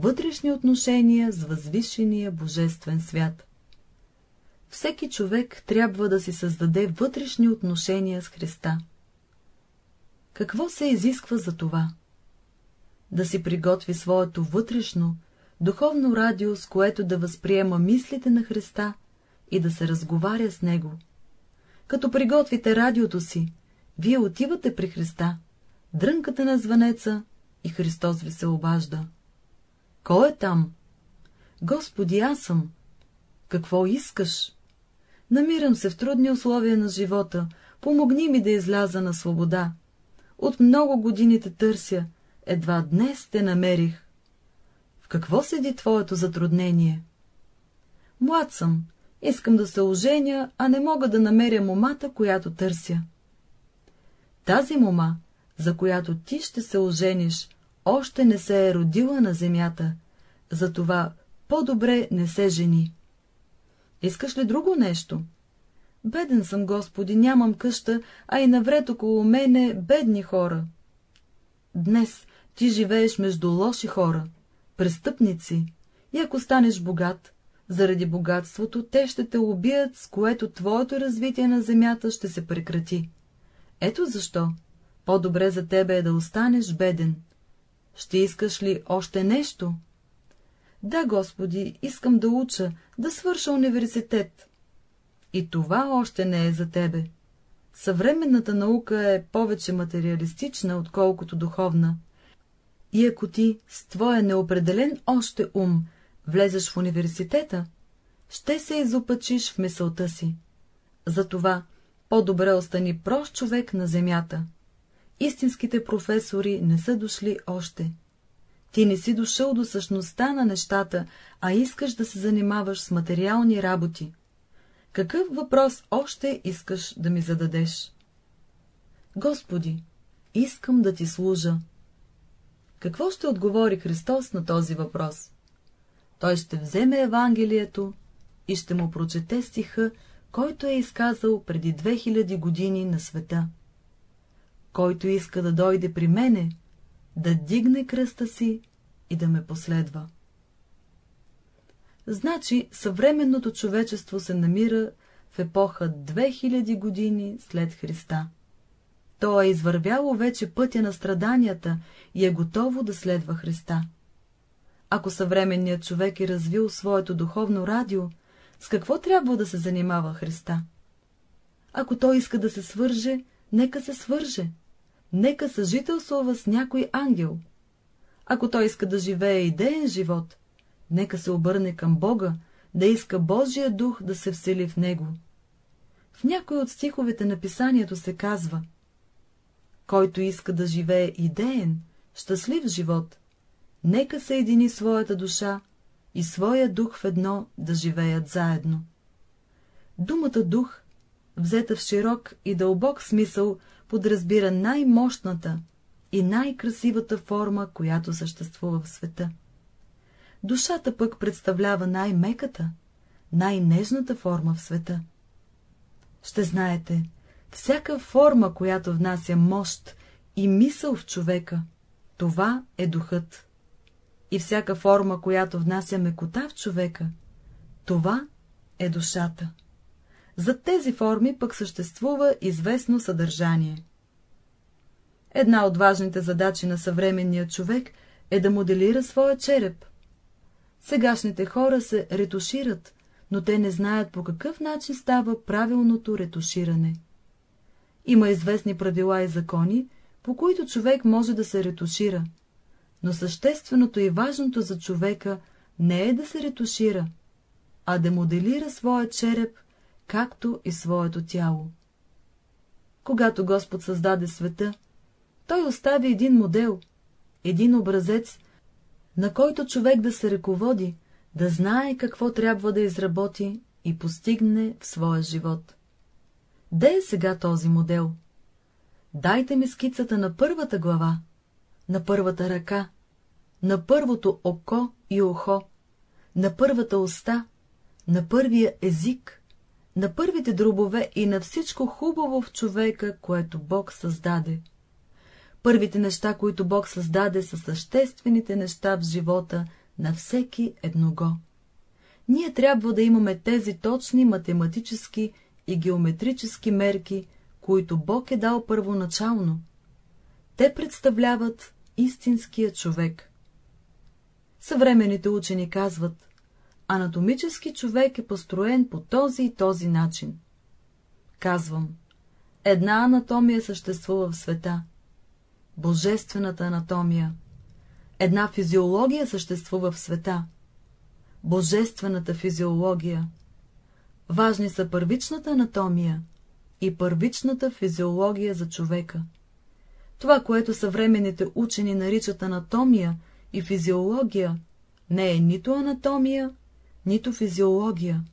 вътрешни отношения с възвишения божествен свят. Всеки човек трябва да си създаде вътрешни отношения с Христа. Какво се изисква за това? Да си приготви своето вътрешно, духовно радио, с което да възприема мислите на Христа и да се разговаря с Него. Като приготвите радиото си, вие отивате при Христа, дрънката на звънеца и Христос ви се обажда. Кой е там? Господи, аз съм. Какво искаш? Намирам се в трудни условия на живота, помогни ми да изляза на свобода. От много години те търся, едва днес те намерих. В какво седи твоето затруднение? Млад съм, искам да се оженя, а не мога да намеря момата, която търся. Тази мома, за която ти ще се ожениш, още не се е родила на земята, затова по-добре не се жени. Искаш ли друго нещо? Беден съм, Господи, нямам къща, а и навред около мене бедни хора. Днес ти живееш между лоши хора, престъпници, и ако станеш богат, заради богатството те ще те убият, с което твоето развитие на земята ще се прекрати. Ето защо по-добре за тебе е да останеш беден. Ще искаш ли още нещо? Да, Господи, искам да уча, да свърша университет. И това още не е за тебе. Съвременната наука е повече материалистична, отколкото духовна. И ако ти с твоя неопределен още ум влезеш в университета, ще се изопачиш в мисълта си. Затова по-добре остани прост човек на земята. Истинските професори не са дошли още. Ти не си дошъл до същността на нещата, а искаш да се занимаваш с материални работи. Какъв въпрос още искаш да ми зададеш? Господи, искам да ти служа. Какво ще отговори Христос на този въпрос? Той ще вземе Евангелието и ще му прочете стиха, който е изказал преди 2000 години на света. Който иска да дойде при мене, да дигне кръста си и да ме последва. Значи съвременното човечество се намира в епоха 2000 години след Христа. То е извървяло вече пътя на страданията и е готово да следва Христа. Ако съвременният човек е развил своето духовно радио, с какво трябва да се занимава Христа? Ако той иска да се свърже, нека се свърже, нека съжителствува с някой ангел. Ако той иска да живее идеен живот, нека се обърне към Бога, да иска Божия дух да се всели в него. В някой от стиховете на писанието се казва Който иска да живее идеен, щастлив живот, нека съедини своята душа и своя дух в едно да живеят заедно. Думата дух, взета в широк и дълбок смисъл, подразбира най-мощната и най-красивата форма, която съществува в света. Душата пък представлява най-меката, най-нежната форма в света. Ще знаете, всяка форма, която внася мощ и мисъл в човека, това е духът. И всяка форма, която внася мекота в човека, това е душата. За тези форми пък съществува известно съдържание. Една от важните задачи на съвременния човек е да моделира своя череп. Сегашните хора се ретушират, но те не знаят по какъв начин става правилното ретуширане. Има известни правила и закони, по които човек може да се ретушира, но същественото и важното за човека не е да се ретушира, а да моделира своя череп, както и своето тяло. Когато Господ създаде света, той остави един модел, един образец, на който човек да се ръководи, да знае какво трябва да изработи и постигне в своя живот. Де е сега този модел? Дайте ми скицата на първата глава, на първата ръка, на първото око и ухо, на първата уста, на първия език, на първите дробове и на всичко хубаво в човека, което Бог създаде. Първите неща, които Бог създаде, са съществените неща в живота на всеки едного. Ние трябва да имаме тези точни математически и геометрически мерки, които Бог е дал първоначално. Те представляват истинския човек. Съвременните учени казват, анатомически човек е построен по този и този начин. Казвам, една анатомия съществува в света божествената анатомия. Една физиология съществува в света. Божествената физиология. Важни са първичната анатомия и първичната физиология за човека. Това, което съвременните учени наричат анатомия и физиология, не е нито анатомия, нито физиология.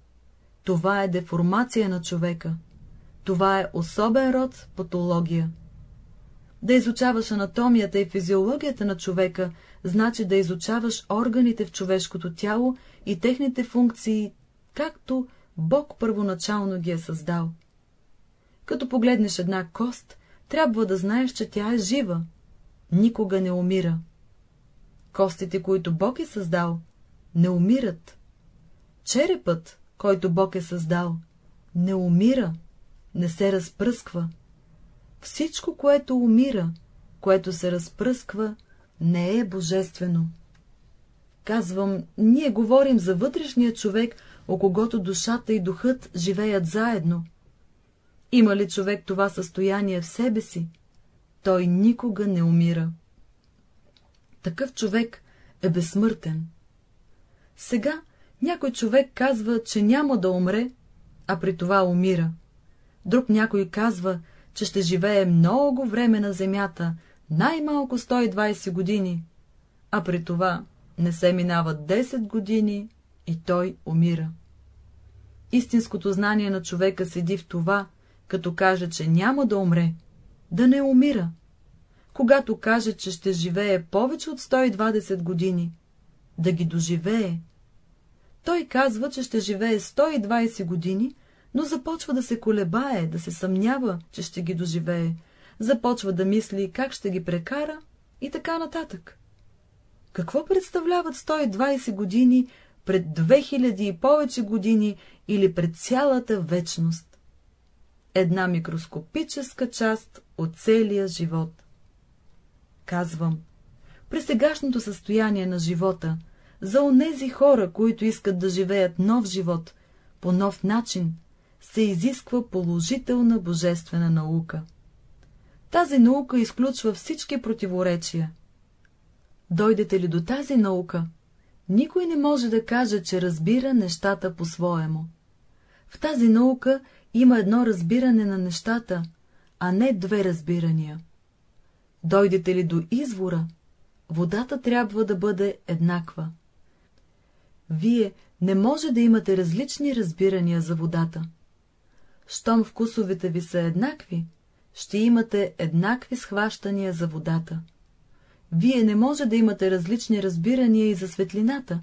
Това е деформация на човека. Това е особен род патология. Да изучаваш анатомията и физиологията на човека, значи да изучаваш органите в човешкото тяло и техните функции, както Бог първоначално ги е създал. Като погледнеш една кост, трябва да знаеш, че тя е жива, никога не умира. Костите, които Бог е създал, не умират. Черепът, който Бог е създал, не умира, не се разпръсква. Всичко, което умира, което се разпръсква, не е божествено. Казвам, ние говорим за вътрешния човек, о когото душата и духът живеят заедно. Има ли човек това състояние в себе си, той никога не умира. Такъв човек е безсмъртен. Сега някой човек казва, че няма да умре, а при това умира. Друг някой казва, че ще живее много време на земята, най-малко 120 години, а при това не се минават 10 години и той умира. Истинското знание на човека седи в това, като каже, че няма да умре, да не умира. Когато каже, че ще живее повече от 120 години, да ги доживее. Той казва, че ще живее 120 години, но започва да се колебае, да се съмнява, че ще ги доживее, започва да мисли как ще ги прекара и така нататък. Какво представляват 120 години пред 2000 и повече години или пред цялата вечност? Една микроскопическа част от целия живот. Казвам, при сегашното състояние на живота, за онези хора, които искат да живеят нов живот, по нов начин, се изисква положителна божествена наука. Тази наука изключва всички противоречия. Дойдете ли до тази наука, никой не може да каже, че разбира нещата по-своему. В тази наука има едно разбиране на нещата, а не две разбирания. Дойдете ли до извора, водата трябва да бъде еднаква. Вие не може да имате различни разбирания за водата. Щом вкусовете ви са еднакви, ще имате еднакви схващания за водата. Вие не може да имате различни разбирания и за светлината.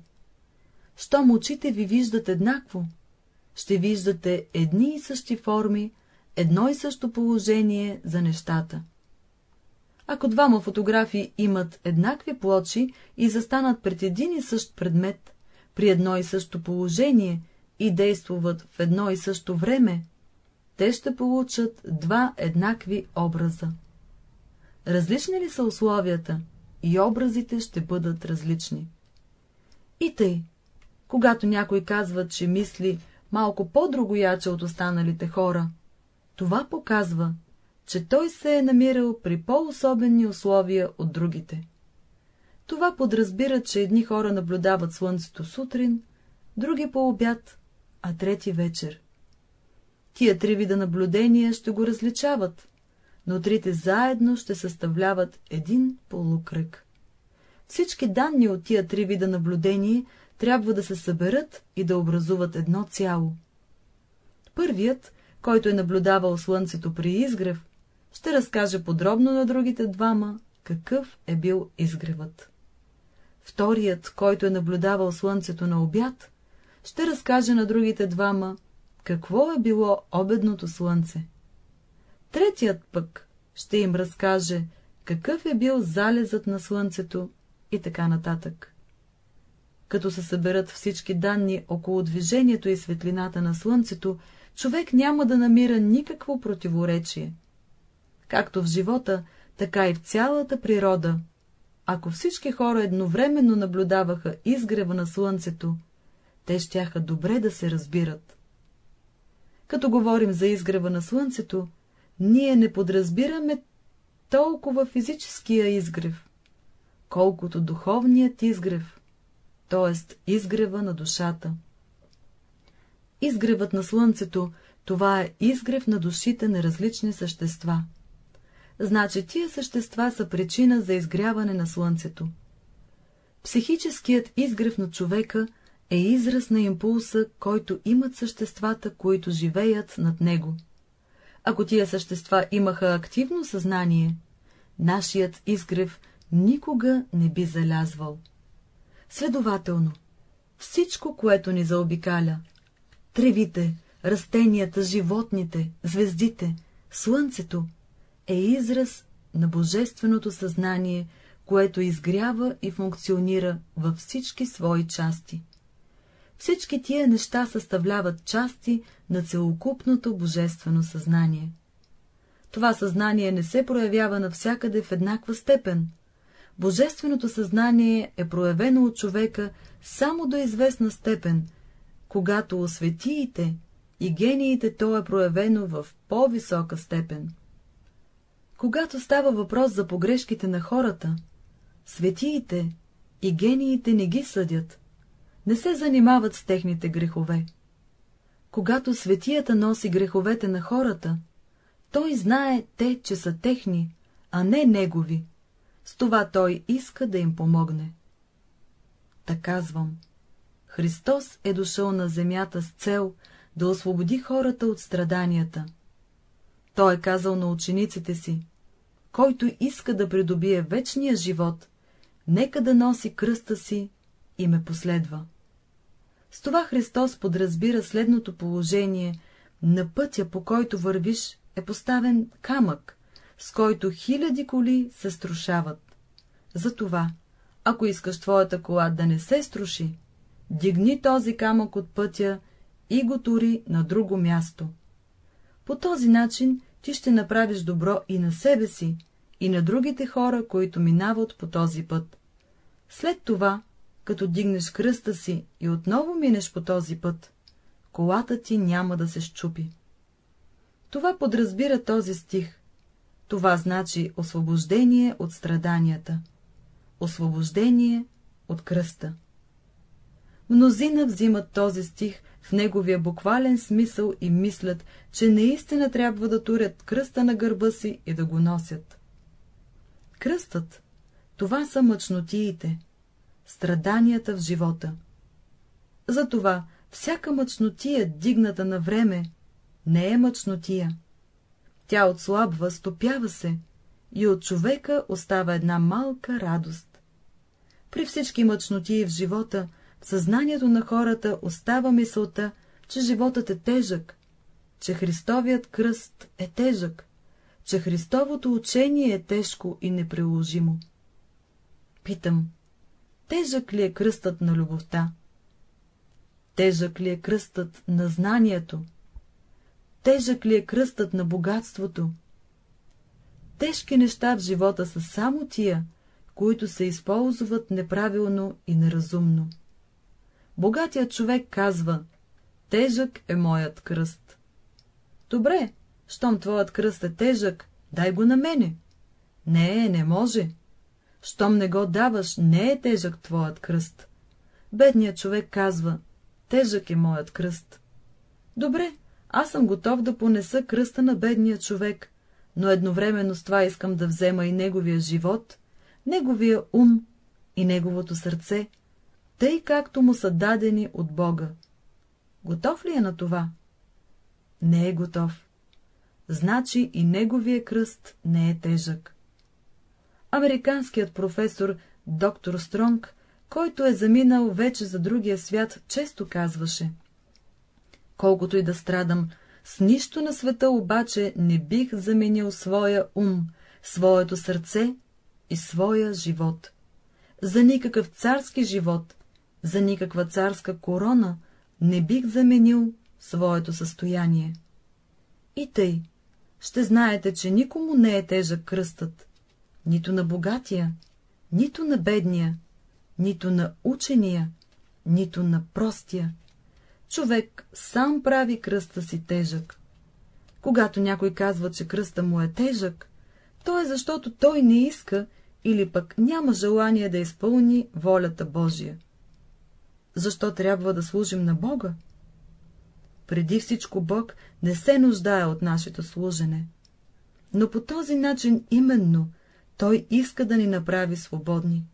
Щом очите ви виждат еднакво, ще виждате едни и същи форми, едно и също положение за нещата. Ако двама фотографи имат еднакви плочи и застанат пред един и същ предмет, при едно и също положение и действуват в едно и също време, те ще получат два еднакви образа. Различни ли са условията, и образите ще бъдат различни. И тъй, когато някой казва, че мисли малко по-другояче от останалите хора, това показва, че той се е намирал при по-особени условия от другите. Това подразбира, че едни хора наблюдават слънцето сутрин, други по обяд, а трети вечер. Тия три вида наблюдения ще го различават, но трите заедно ще съставляват един полукръг. Всички данни от тия три вида наблюдение трябва да се съберат и да образуват едно цяло. Първият, който е наблюдавал Слънцето при изгрев, ще разкаже подробно на другите двама, какъв е бил изгревът. Вторият, който е наблюдавал Слънцето на обяд, ще разкаже на другите двама, какво е било обедното слънце. Третият пък ще им разкаже, какъв е бил залезът на слънцето и така нататък. Като се съберат всички данни около движението и светлината на слънцето, човек няма да намира никакво противоречие. Както в живота, така и в цялата природа. Ако всички хора едновременно наблюдаваха изгрева на слънцето, те щяха добре да се разбират. Като говорим за изгрева на слънцето, ние не подразбираме толкова физическия изгрев, колкото духовният изгрев, т.е. изгрева на душата. Изгревът на слънцето, това е изгрев на душите на различни същества. Значи тия същества са причина за изгряване на слънцето. Психическият изгрев на човека е израз на импулса, който имат съществата, които живеят над него. Ако тия същества имаха активно съзнание, нашият изгрев никога не би залязвал. Следователно, всичко, което ни заобикаля, тревите, растенията, животните, звездите, слънцето, е израз на божественото съзнание, което изгрява и функционира във всички свои части. Всички тия неща съставляват части на целокупното божествено съзнание. Това съзнание не се проявява навсякъде в еднаква степен. Божественото съзнание е проявено от човека само до известна степен, когато у светиите и гениите то е проявено в по-висока степен. Когато става въпрос за погрешките на хората, светиите и гениите не ги съдят, не се занимават с техните грехове. Когато светията носи греховете на хората, той знае те, че са техни, а не негови. С това той иска да им помогне. Та казвам, Христос е дошъл на земята с цел да освободи хората от страданията. Той е казал на учениците си, който иска да придобие вечния живот, нека да носи кръста си и ме последва. С това Христос подразбира следното положение на пътя, по който вървиш, е поставен камък, с който хиляди коли се струшават. Затова, ако искаш твоята кола да не се струши, дигни този камък от пътя и го тури на друго място. По този начин ти ще направиш добро и на себе си, и на другите хора, които минават по този път. След това като дигнеш кръста си и отново минеш по този път, колата ти няма да се щупи. Това подразбира този стих. Това значи освобождение от страданията. Освобождение от кръста. Мнозина взимат този стих в неговия буквален смисъл и мислят, че наистина трябва да турят кръста на гърба си и да го носят. Кръстът — това са мъчнотиите, страданията в живота. Затова всяка мъчнотия, дигната на време, не е мъчнотия. Тя отслабва, стопява се и от човека остава една малка радост. При всички мъчнотии в живота, в съзнанието на хората остава мисълта, че животът е тежък, че Христовият кръст е тежък, че Христовото учение е тежко и неприложимо. Питам, тежък ли е кръстът на любовта? Тежък ли е кръстът на знанието? Тежък ли е кръстът на богатството? Тежки неща в живота са само тия, които се използват неправилно и неразумно. Богатият човек казва, тежък е моят кръст. Добре, щом твоят кръст е тежък, дай го на мене. Не, не може. Щом не го даваш, не е тежък твоят кръст. Бедният човек казва, тежък е моят кръст. Добре, аз съм готов да понеса кръста на бедния човек, но едновременно с това искам да взема и неговия живот, неговия ум и неговото сърце, тъй както му са дадени от Бога. Готов ли е на това? Не е готов. Значи и неговия кръст не е тежък. Американският професор доктор Стронг, който е заминал вече за другия свят, често казваше Колкото и да страдам, с нищо на света обаче не бих заменил своя ум, своето сърце и своя живот. За никакъв царски живот, за никаква царска корона не бих заменил своето състояние. И тъй, ще знаете, че никому не е тежък кръстът, нито на богатия, нито на бедния, нито на учения, нито на простия. Човек сам прави кръста си тежък. Когато някой казва, че кръста му е тежък, то е защото той не иска или пък няма желание да изпълни волята Божия. Защо трябва да служим на Бога? Преди всичко Бог не се нуждае от нашето служене. Но по този начин именно Той иска да ни направи свободни.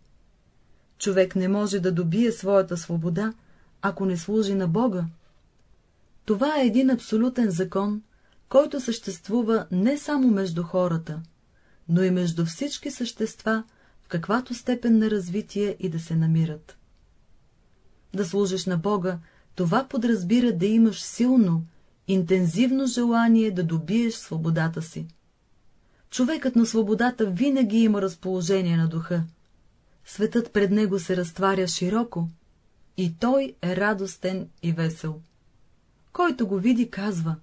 Човек не може да добие своята свобода, ако не служи на Бога. Това е един абсолютен закон, който съществува не само между хората, но и между всички същества, в каквато степен на развитие и да се намират. Да служиш на Бога, това подразбира да имаш силно, интензивно желание да добиеш свободата си. Човекът на свободата винаги има разположение на духа. Светът пред него се разтваря широко, и той е радостен и весел. Който го види, казва,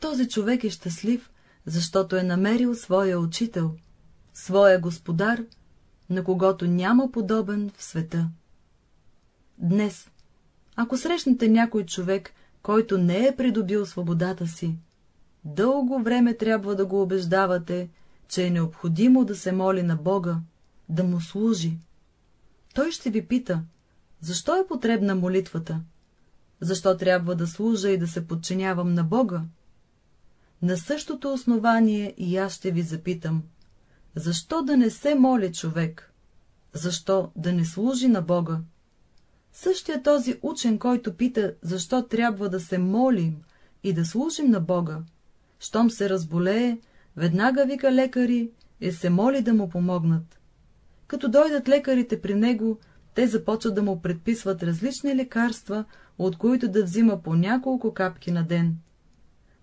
този човек е щастлив, защото е намерил своя учител, своя господар, на когото няма подобен в света. Днес, ако срещнете някой човек, който не е придобил свободата си, дълго време трябва да го убеждавате, че е необходимо да се моли на Бога, да му служи. Той ще ви пита, защо е потребна молитвата? Защо трябва да служа и да се подчинявам на Бога? На същото основание и аз ще ви запитам, защо да не се моли човек? Защо да не служи на Бога? Същия този учен, който пита, защо трябва да се молим и да служим на Бога, щом се разболее, веднага вика лекари и се моли да му помогнат. Като дойдат лекарите при него, те започват да му предписват различни лекарства, от които да взима по няколко капки на ден.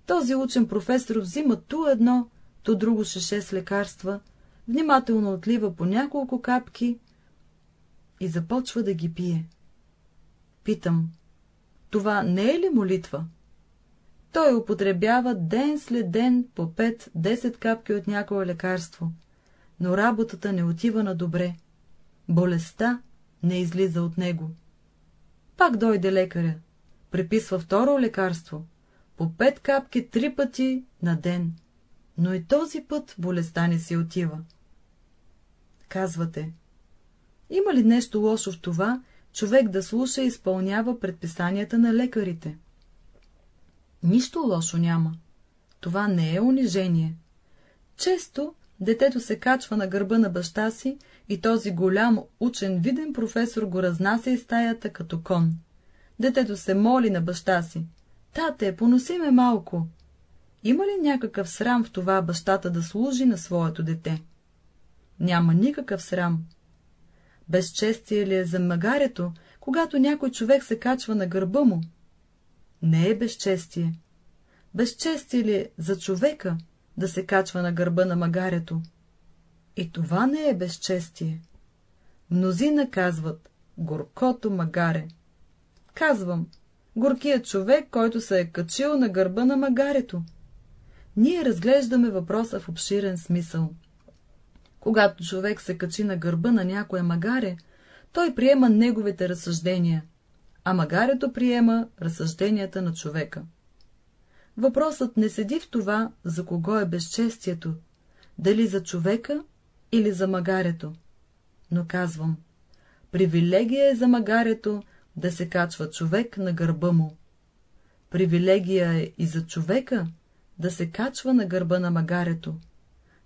Този учен професор взима ту едно, то друго шест лекарства, внимателно отлива по няколко капки и започва да ги пие. Питам, това не е ли молитва? Той употребява ден след ден по 5-10 капки от някое лекарство, но работата не отива на добре. Болестта не излиза от него. Пак дойде лекаря, преписва второ лекарство, по пет капки три пъти на ден, но и този път болестта не си отива. Казвате, има ли нещо лошо в това, човек да слуша и изпълнява предписанията на лекарите. Нищо лошо няма. Това не е унижение. Често детето се качва на гърба на баща си и този голям, учен, виден професор го разнася из стаята като кон. Детето се моли на баща си. Тате, поноси ме малко. Има ли някакъв срам в това бащата да служи на своето дете? Няма никакъв срам. Безчестие ли е за магарето, когато някой човек се качва на гърба му? Не е безчестие. Безчестие ли е за човека да се качва на гърба на магарето? И това не е безчестие. Мнозина казват горкото магаре. Казвам, горкият човек, който се е качил на гърба на магарето. Ние разглеждаме въпроса в обширен смисъл. Когато човек се качи на гърба на някоя магаре, той приема неговите разсъждения, а магарето приема разсъжденията на човека. Въпросът не седи в това, за кого е безчестието, дали за човека или за магарето. Но казвам, привилегия е за магарето да се качва човек на гърба му. Привилегия е и за човека да се качва на гърба на магарето,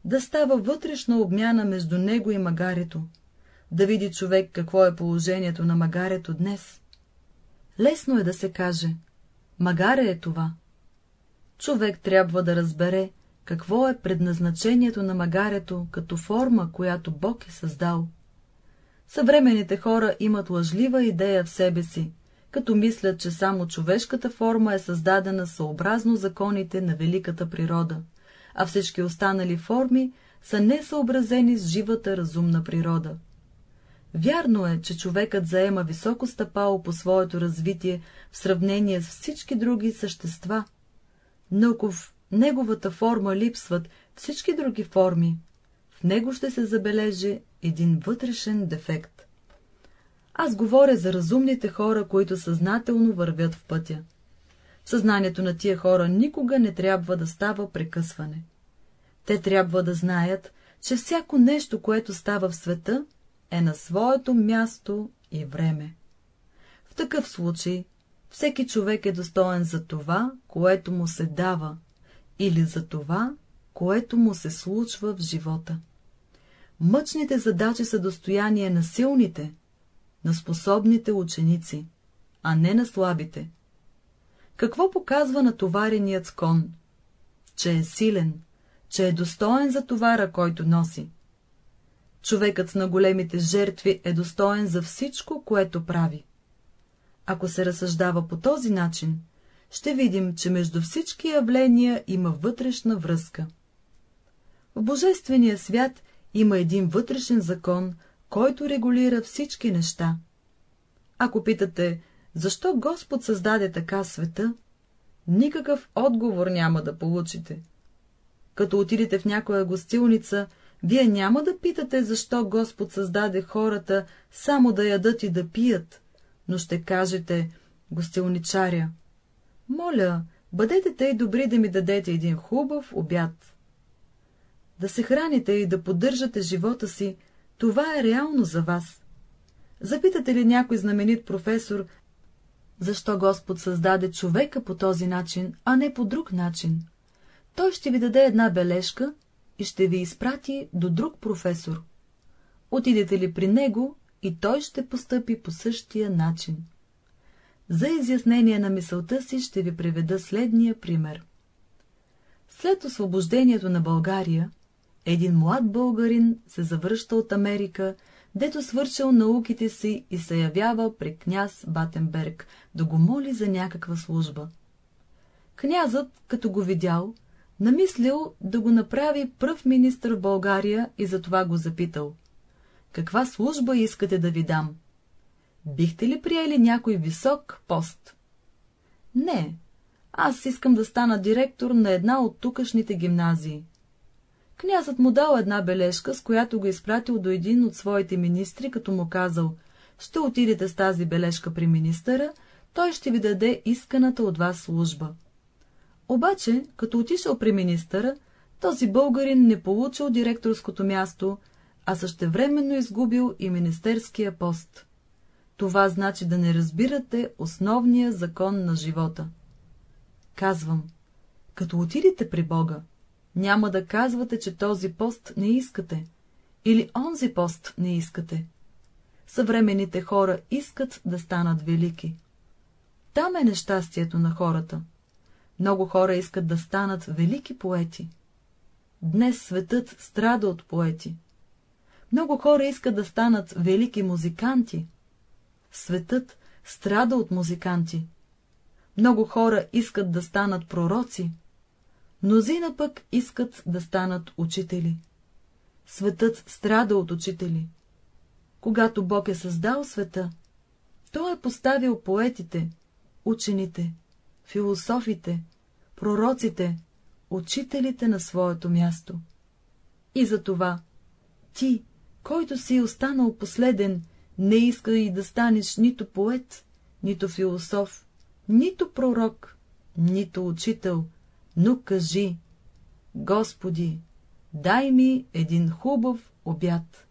да става вътрешна обмяна между него и магарето, да види човек какво е положението на магарето днес. Лесно е да се каже, магаре е това. Човек трябва да разбере, какво е предназначението на магарето като форма, която Бог е създал. Съвременните хора имат лъжлива идея в себе си, като мислят, че само човешката форма е създадена съобразно законите на великата природа, а всички останали форми са несъобразени с живата разумна природа. Вярно е, че човекът заема високо стъпало по своето развитие в сравнение с всички други същества, но ако в неговата форма липсват всички други форми, в него ще се забележи един вътрешен дефект. Аз говоря за разумните хора, които съзнателно вървят в пътя. Съзнанието на тия хора никога не трябва да става прекъсване. Те трябва да знаят, че всяко нещо, което става в света, е на своето място и време. В такъв случай всеки човек е достоен за това, което му се дава, или за това, което му се случва в живота. Мъчните задачи са достояние на силните, на способните ученици, а не на слабите. Какво показва натовареният с кон? Че е силен, че е достоен за товара, който носи. Човекът на големите жертви е достоен за всичко, което прави. Ако се разсъждава по този начин, ще видим, че между всички явления има вътрешна връзка. В Божествения свят има един вътрешен закон, който регулира всички неща. Ако питате, защо Господ създаде така света, никакъв отговор няма да получите. Като отидете в някоя гостилница, вие няма да питате, защо Господ създаде хората само да ядат и да пият, но ще кажете, гостилничаря, моля, бъдете тъй добри да ми дадете един хубав обяд. Да се храните и да поддържате живота си, това е реално за вас. Запитате ли някой знаменит професор, защо Господ създаде човека по този начин, а не по друг начин? Той ще ви даде една бележка и ще ви изпрати до друг професор. Отидете ли при него, и той ще постъпи по същия начин. За изяснение на мисълта си ще ви приведа следния пример. След освобождението на България, един млад българин се завръща от Америка, дето свършил науките си и се явява при княз Батенберг, да го моли за някаква служба. Князът, като го видял, намислил да го направи пръв министр в България и затова го запитал. Каква служба искате да ви дам? Бихте ли приели някой висок пост? Не, аз искам да стана директор на една от тукашните гимназии. Князът му дал една бележка, с която го изпратил до един от своите министри, като му казал, ще отидете с тази бележка при министъра, той ще ви даде исканата от вас служба. Обаче, като отишъл при министъра, този българин не получил директорското място, а същевременно изгубил и министерския пост. това значи да не разбирате основния закон на живота. Казвам, като отидете при Бога, няма да казвате, че този пост не искате, или онзи пост не искате. Съвременните хора искат да станат велики. Там е нещастието на хората. Много хора искат да станат велики поети. Днес светът страда от поети. Много хора искат да станат велики музиканти. Светът страда от музиканти. Много хора искат да станат пророци. Мнозина пък искат да станат учители. Светът страда от учители. Когато Бог е създал света, Той е поставил поетите, учените, философите, пророците, учителите на своето място. И за това ти, който си останал последен, не иска и да станеш нито поет, нито философ, нито пророк, нито учител, но кажи, Господи, дай ми един хубав обяд.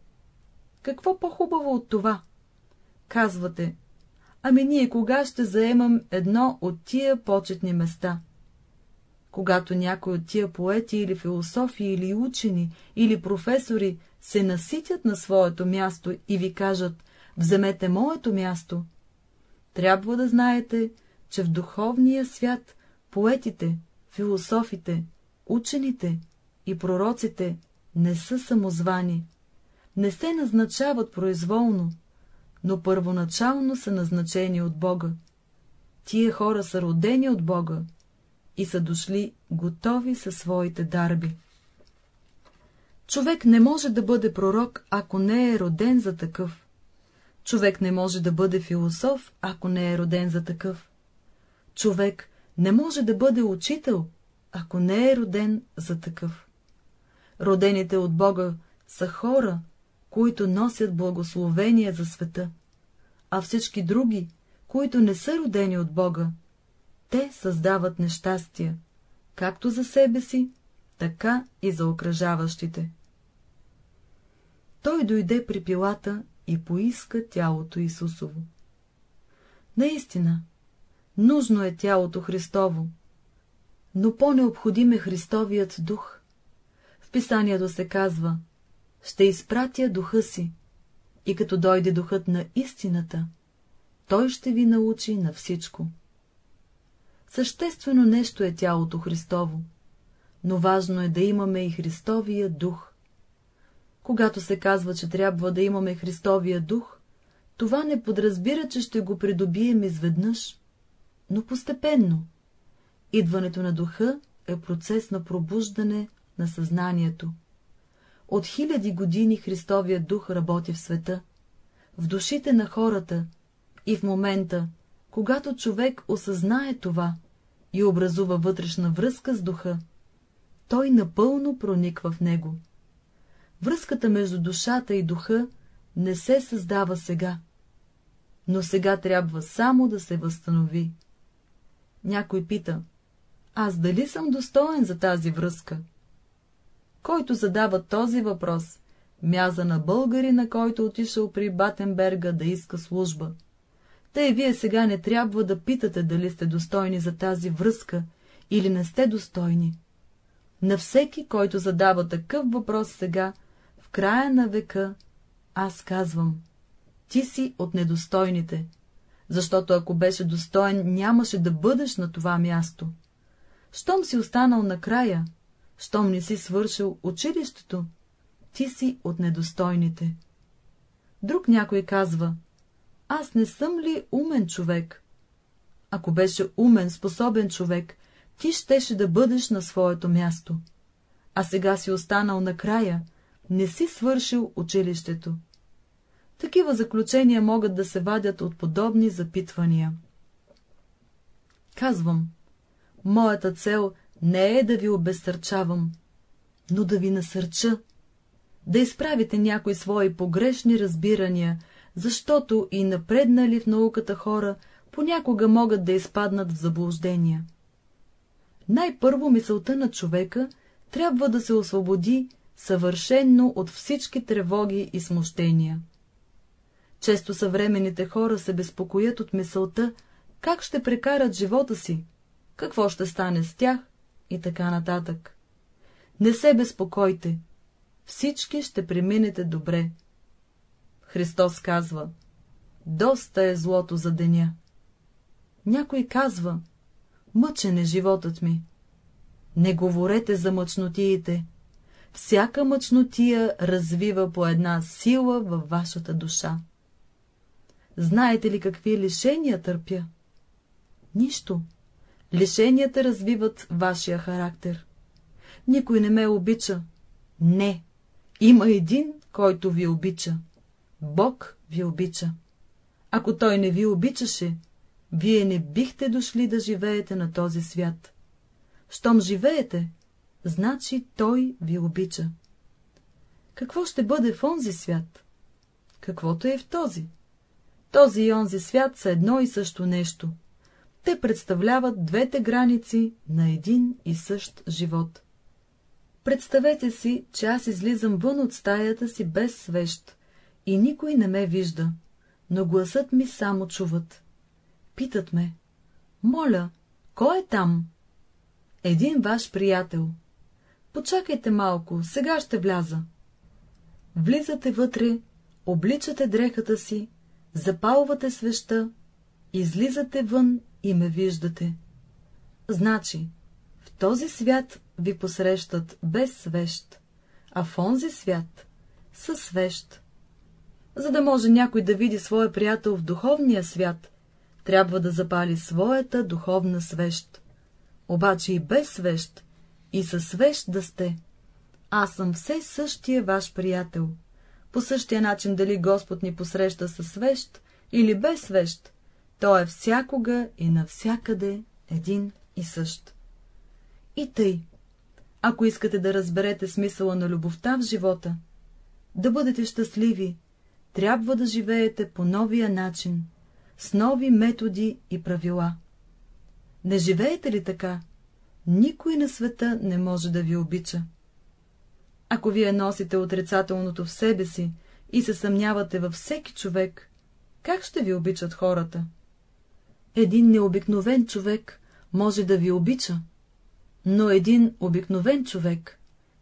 Какво по-хубаво от това? Казвате, ами ние кога ще заемам едно от тия почетни места? Когато някой от тия поети или философи, или учени, или професори се наситят на своето място и ви кажат, вземете моето място, трябва да знаете, че в духовния свят поетите, философите, учените и пророците не са самозвани, не се назначават произволно, но първоначално са назначени от Бога. Тия хора са родени от Бога и са дошли готови със своите дарби. Човек не може да бъде пророк, ако не е роден за такъв. Човек не може да бъде философ, ако не е роден за такъв. Човек не може да бъде учител, ако не е роден за такъв. Родените от Бога са хора, които носят благословение за света, а всички други, които не са родени от Бога, те създават нещастия, както за себе си, така и за окръжаващите. Той дойде при пилата и поиска тялото Исусово. Наистина, нужно е тялото Христово, но по-необходим е Христовият дух. В писанието се казва, ще изпратя духа си, и като дойде духът на истината, той ще ви научи на всичко. Съществено нещо е тялото Христово, но важно е да имаме и Христовия дух. Когато се казва, че трябва да имаме Христовия дух, това не подразбира, че ще го придобием изведнъж, но постепенно. Идването на духа е процес на пробуждане на съзнанието. От хиляди години Христовия дух работи в света, в душите на хората и в момента, когато човек осъзнае това и образува вътрешна връзка с духа, той напълно прониква в него. Връзката между душата и духа не се създава сега, но сега трябва само да се възстанови. Някой пита, аз дали съм достоен за тази връзка? Който задава този въпрос, мяза на българи, на който отишъл при Батенберга да иска служба. И вие сега не трябва да питате дали сте достойни за тази връзка или не сте достойни. На всеки, който задава такъв въпрос сега, в края на века, аз казвам, ти си от недостойните, защото ако беше достоен, нямаше да бъдеш на това място. Щом си останал накрая, щом не си свършил училището, ти си от недостойните. Друг някой казва, аз не съм ли умен човек? Ако беше умен, способен човек, ти щеше да бъдеш на своето място. А сега си останал накрая, не си свършил училището. Такива заключения могат да се вадят от подобни запитвания. Казвам, моята цел не е да ви обезсърчавам, но да ви насърча, да изправите някои свои погрешни разбирания, защото и напреднали в науката хора понякога могат да изпаднат в заблуждения. Най-първо мисълта на човека трябва да се освободи съвършенно от всички тревоги и смущения. Често съвременните хора се безпокоят от мисълта, как ще прекарат живота си, какво ще стане с тях и така нататък. Не се безпокойте, всички ще преминете добре. Христос казва, доста е злото за деня. Някой казва, мъчен е животът ми. Не говорете за мъчнотиите. Всяка мъчнотия развива по една сила във вашата душа. Знаете ли какви лишения търпя? Нищо. Лишенията развиват вашия характер. Никой не ме обича. Не. Има един, който ви обича. Бог ви обича. Ако той не ви обичаше, вие не бихте дошли да живеете на този свят. Щом живеете, значи той ви обича. Какво ще бъде в онзи свят? Каквото е в този? Този и онзи свят са едно и също нещо. Те представляват двете граници на един и същ живот. Представете си, че аз излизам вън от стаята си без свещ и никой не ме вижда, но гласът ми само чуват. Питат ме. Моля, кой е там? Един ваш приятел. Почакайте малко, сега ще вляза. Влизате вътре, обличате дрехата си, запалвате свеща, излизате вън и ме виждате. Значи, в този свят ви посрещат без свещ, а в онзи свят със свещ. За да може някой да види своя приятел в духовния свят, трябва да запали своята духовна свещ. Обаче и без свещ, и със свещ да сте. Аз съм все същия ваш приятел. По същия начин дали Господ ни посреща със свещ или без свещ, той е всякога и навсякъде един и същ. И тъй, ако искате да разберете смисъла на любовта в живота, да бъдете щастливи, трябва да живеете по новия начин, с нови методи и правила. Не живеете ли така, никой на света не може да ви обича. Ако вие носите отрицателното в себе си и се съмнявате във всеки човек, как ще ви обичат хората? Един необикновен човек може да ви обича, но един обикновен човек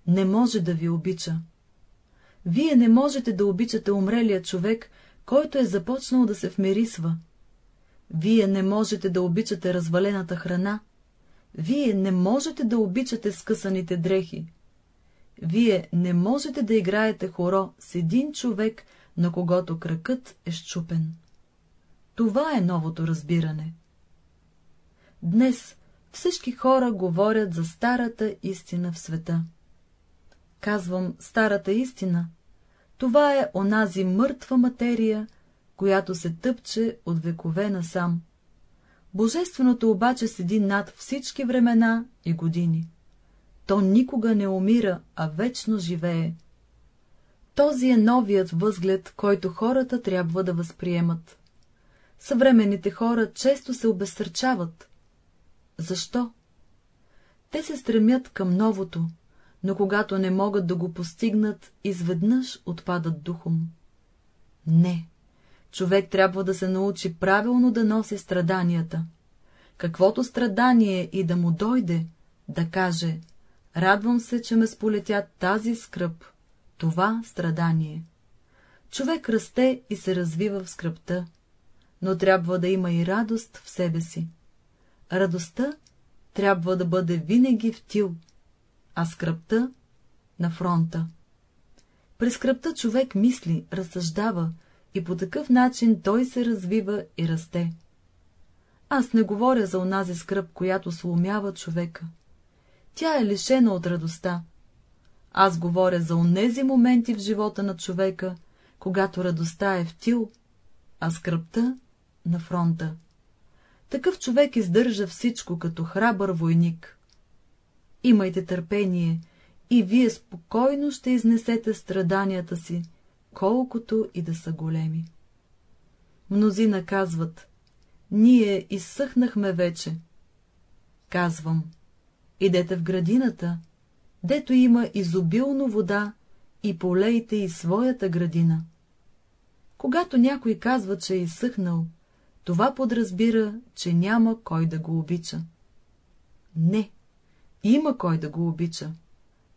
не може да ви обича. Вие не можете да обичате умрелия човек, който е започнал да се вмирисва. Вие не можете да обичате развалената храна. Вие не можете да обичате скъсаните дрехи. Вие не можете да играете хоро с един човек, на когото кракът е щупен. Това е новото разбиране. Днес всички хора говорят за старата истина в света. Казвам старата истина. Това е онази мъртва материя, която се тъпче от векове насам. Божественото обаче седи над всички времена и години. То никога не умира, а вечно живее. Този е новият възглед, който хората трябва да възприемат. Съвременните хора често се обесърчават. Защо? Те се стремят към новото, но когато не могат да го постигнат, изведнъж отпадат духом. Не, човек трябва да се научи правилно да носи страданията. Каквото страдание и да му дойде, да каже, радвам се, че ме сполетя тази скръп, това страдание. Човек расте и се развива в скръпта, но трябва да има и радост в себе си. Радостта трябва да бъде винаги в тил, а скръпта — на фронта. През скръпта човек мисли, разсъждава и по такъв начин той се развива и расте. Аз не говоря за онази скръп, която сломява човека. Тя е лишена от радостта. Аз говоря за онези моменти в живота на човека, когато радостта е в тил, а скръпта — на фронта. Такъв човек издържа всичко като храбър войник. Имайте търпение и вие спокойно ще изнесете страданията си, колкото и да са големи. Мнозина казват, ние изсъхнахме вече. Казвам, идете в градината, дето има изобилно вода и полейте и своята градина. Когато някой казва, че е изсъхнал, това подразбира, че няма кой да го обича. Не, има кой да го обича.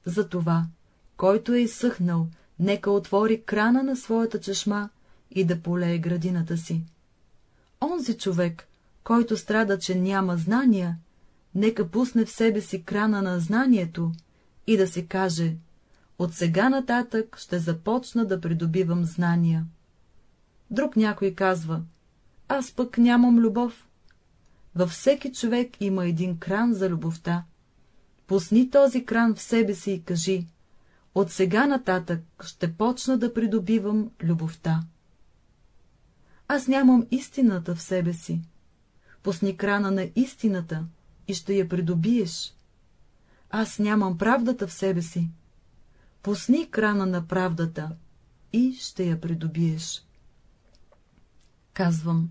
Затова, който е изсъхнал, нека отвори крана на своята чешма и да полее градината си. Онзи човек, който страда, че няма знания, нека пусне в себе си крана на знанието и да си каже, от сега нататък ще започна да придобивам знания. Друг някой казва, аз пък нямам любов. Във всеки човек има един кран за любовта. Пусни този кран в себе си и кажи, от сега нататък ще почна да придобивам любовта. Аз нямам истината в себе си. Пусни крана на истината и ще я придобиеш. Аз нямам правдата в себе си. Пусни крана на правдата и ще я придобиеш. Казвам,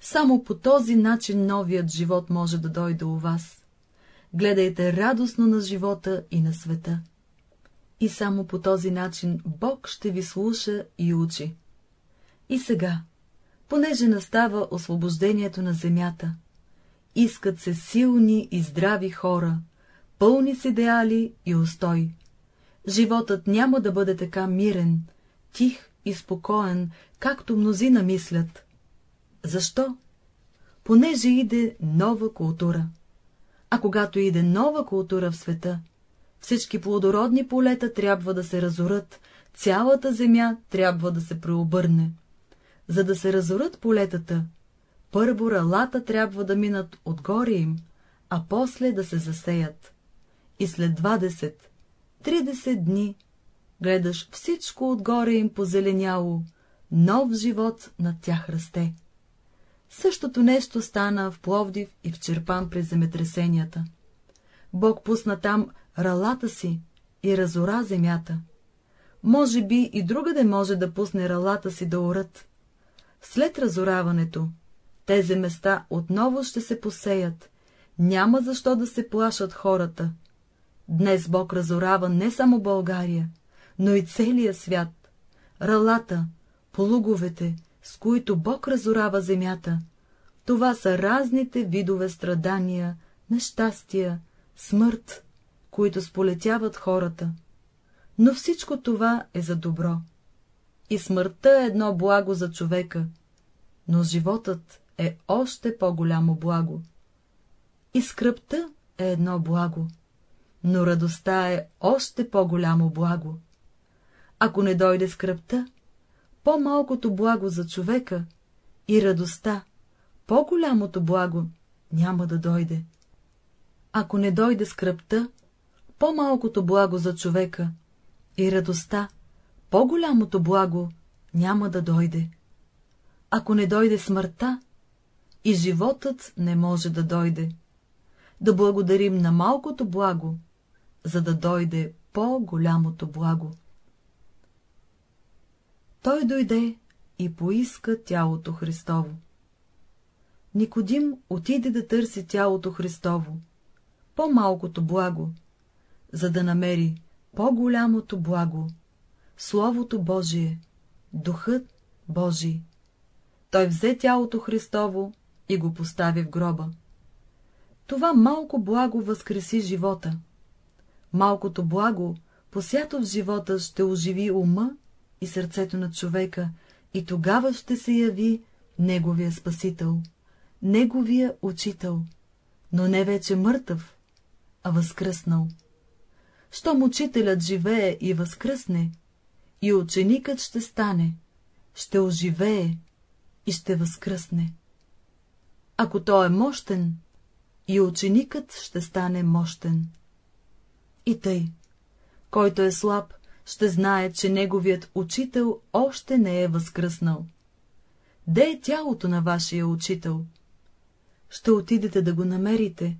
само по този начин новият живот може да дойде у вас. Гледайте радостно на живота и на света. И само по този начин Бог ще ви слуша и учи. И сега, понеже настава освобождението на земята, искат се силни и здрави хора, пълни с идеали и устой. Животът няма да бъде така мирен, тих и спокоен, както мнозина мислят. Защо? Понеже иде нова култура. А когато иде нова култура в света, всички плодородни полета трябва да се разорат, цялата земя трябва да се преобърне. За да се разорат полетата, първо ралата трябва да минат отгоре им, а после да се засеят. И след 20-30 дни гледаш всичко отгоре им позеленяло, нов живот над тях расте. Същото нещо стана в Пловдив и в Черпан през земетресенията. Бог пусна там ралата си и разора земята. Може би и другаде може да пусне ралата си да орат. След разораването, тези места отново ще се посеят, няма защо да се плашат хората. Днес Бог разорава не само България, но и целия свят. Ралата, полуговете, с които Бог разорава земята, това са разните видове страдания, нещастия, смърт, които сполетяват хората. Но всичко това е за добро. И смъртта е едно благо за човека, но животът е още по-голямо благо. И скръпта е едно благо, но радостта е още по-голямо благо. Ако не дойде скръпта, по-малкото благо за човека и радостта, по-голямото благо няма да дойде. Ако не дойде скръпта, по-малкото благо за човека и радостта, по-голямото благо няма да дойде. Ако не дойде смъртта, и животът не може да дойде. Да благодарим на малкото благо, за да дойде по-голямото благо. Той дойде и поиска тялото Христово. Никодим отиде да търси тялото Христово, по-малкото благо, за да намери по-голямото благо, Словото Божие, Духът Божий. Той взе тялото Христово и го постави в гроба. Това малко благо възкреси живота. Малкото благо, посято в живота, ще оживи ума и сърцето на човека, и тогава ще се яви неговия Спасител, неговия Учител, но не вече мъртъв, а възкръснал. Щом учителят живее и възкръсне, и ученикът ще стане, ще оживее и ще възкръсне. Ако той е мощен, и ученикът ще стане мощен. И тъй, който е слаб, ще знае, че неговият учител още не е възкръснал. Де е тялото на вашия учител? Ще отидете да го намерите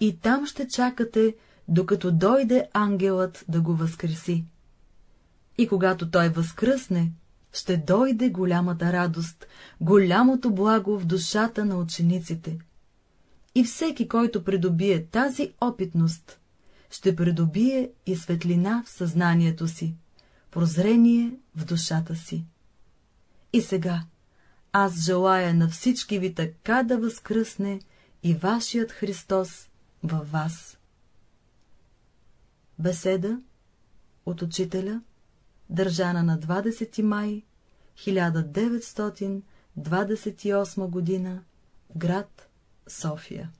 и там ще чакате, докато дойде ангелът да го възкреси. И когато той възкръсне, ще дойде голямата радост, голямото благо в душата на учениците. И всеки, който придобие тази опитност, ще придобие и светлина в съзнанието си, прозрение в душата си. И сега, аз желая на всички ви така да възкръсне и вашият Христос във вас. Беседа от учителя, държана на 20 май 1928 година град София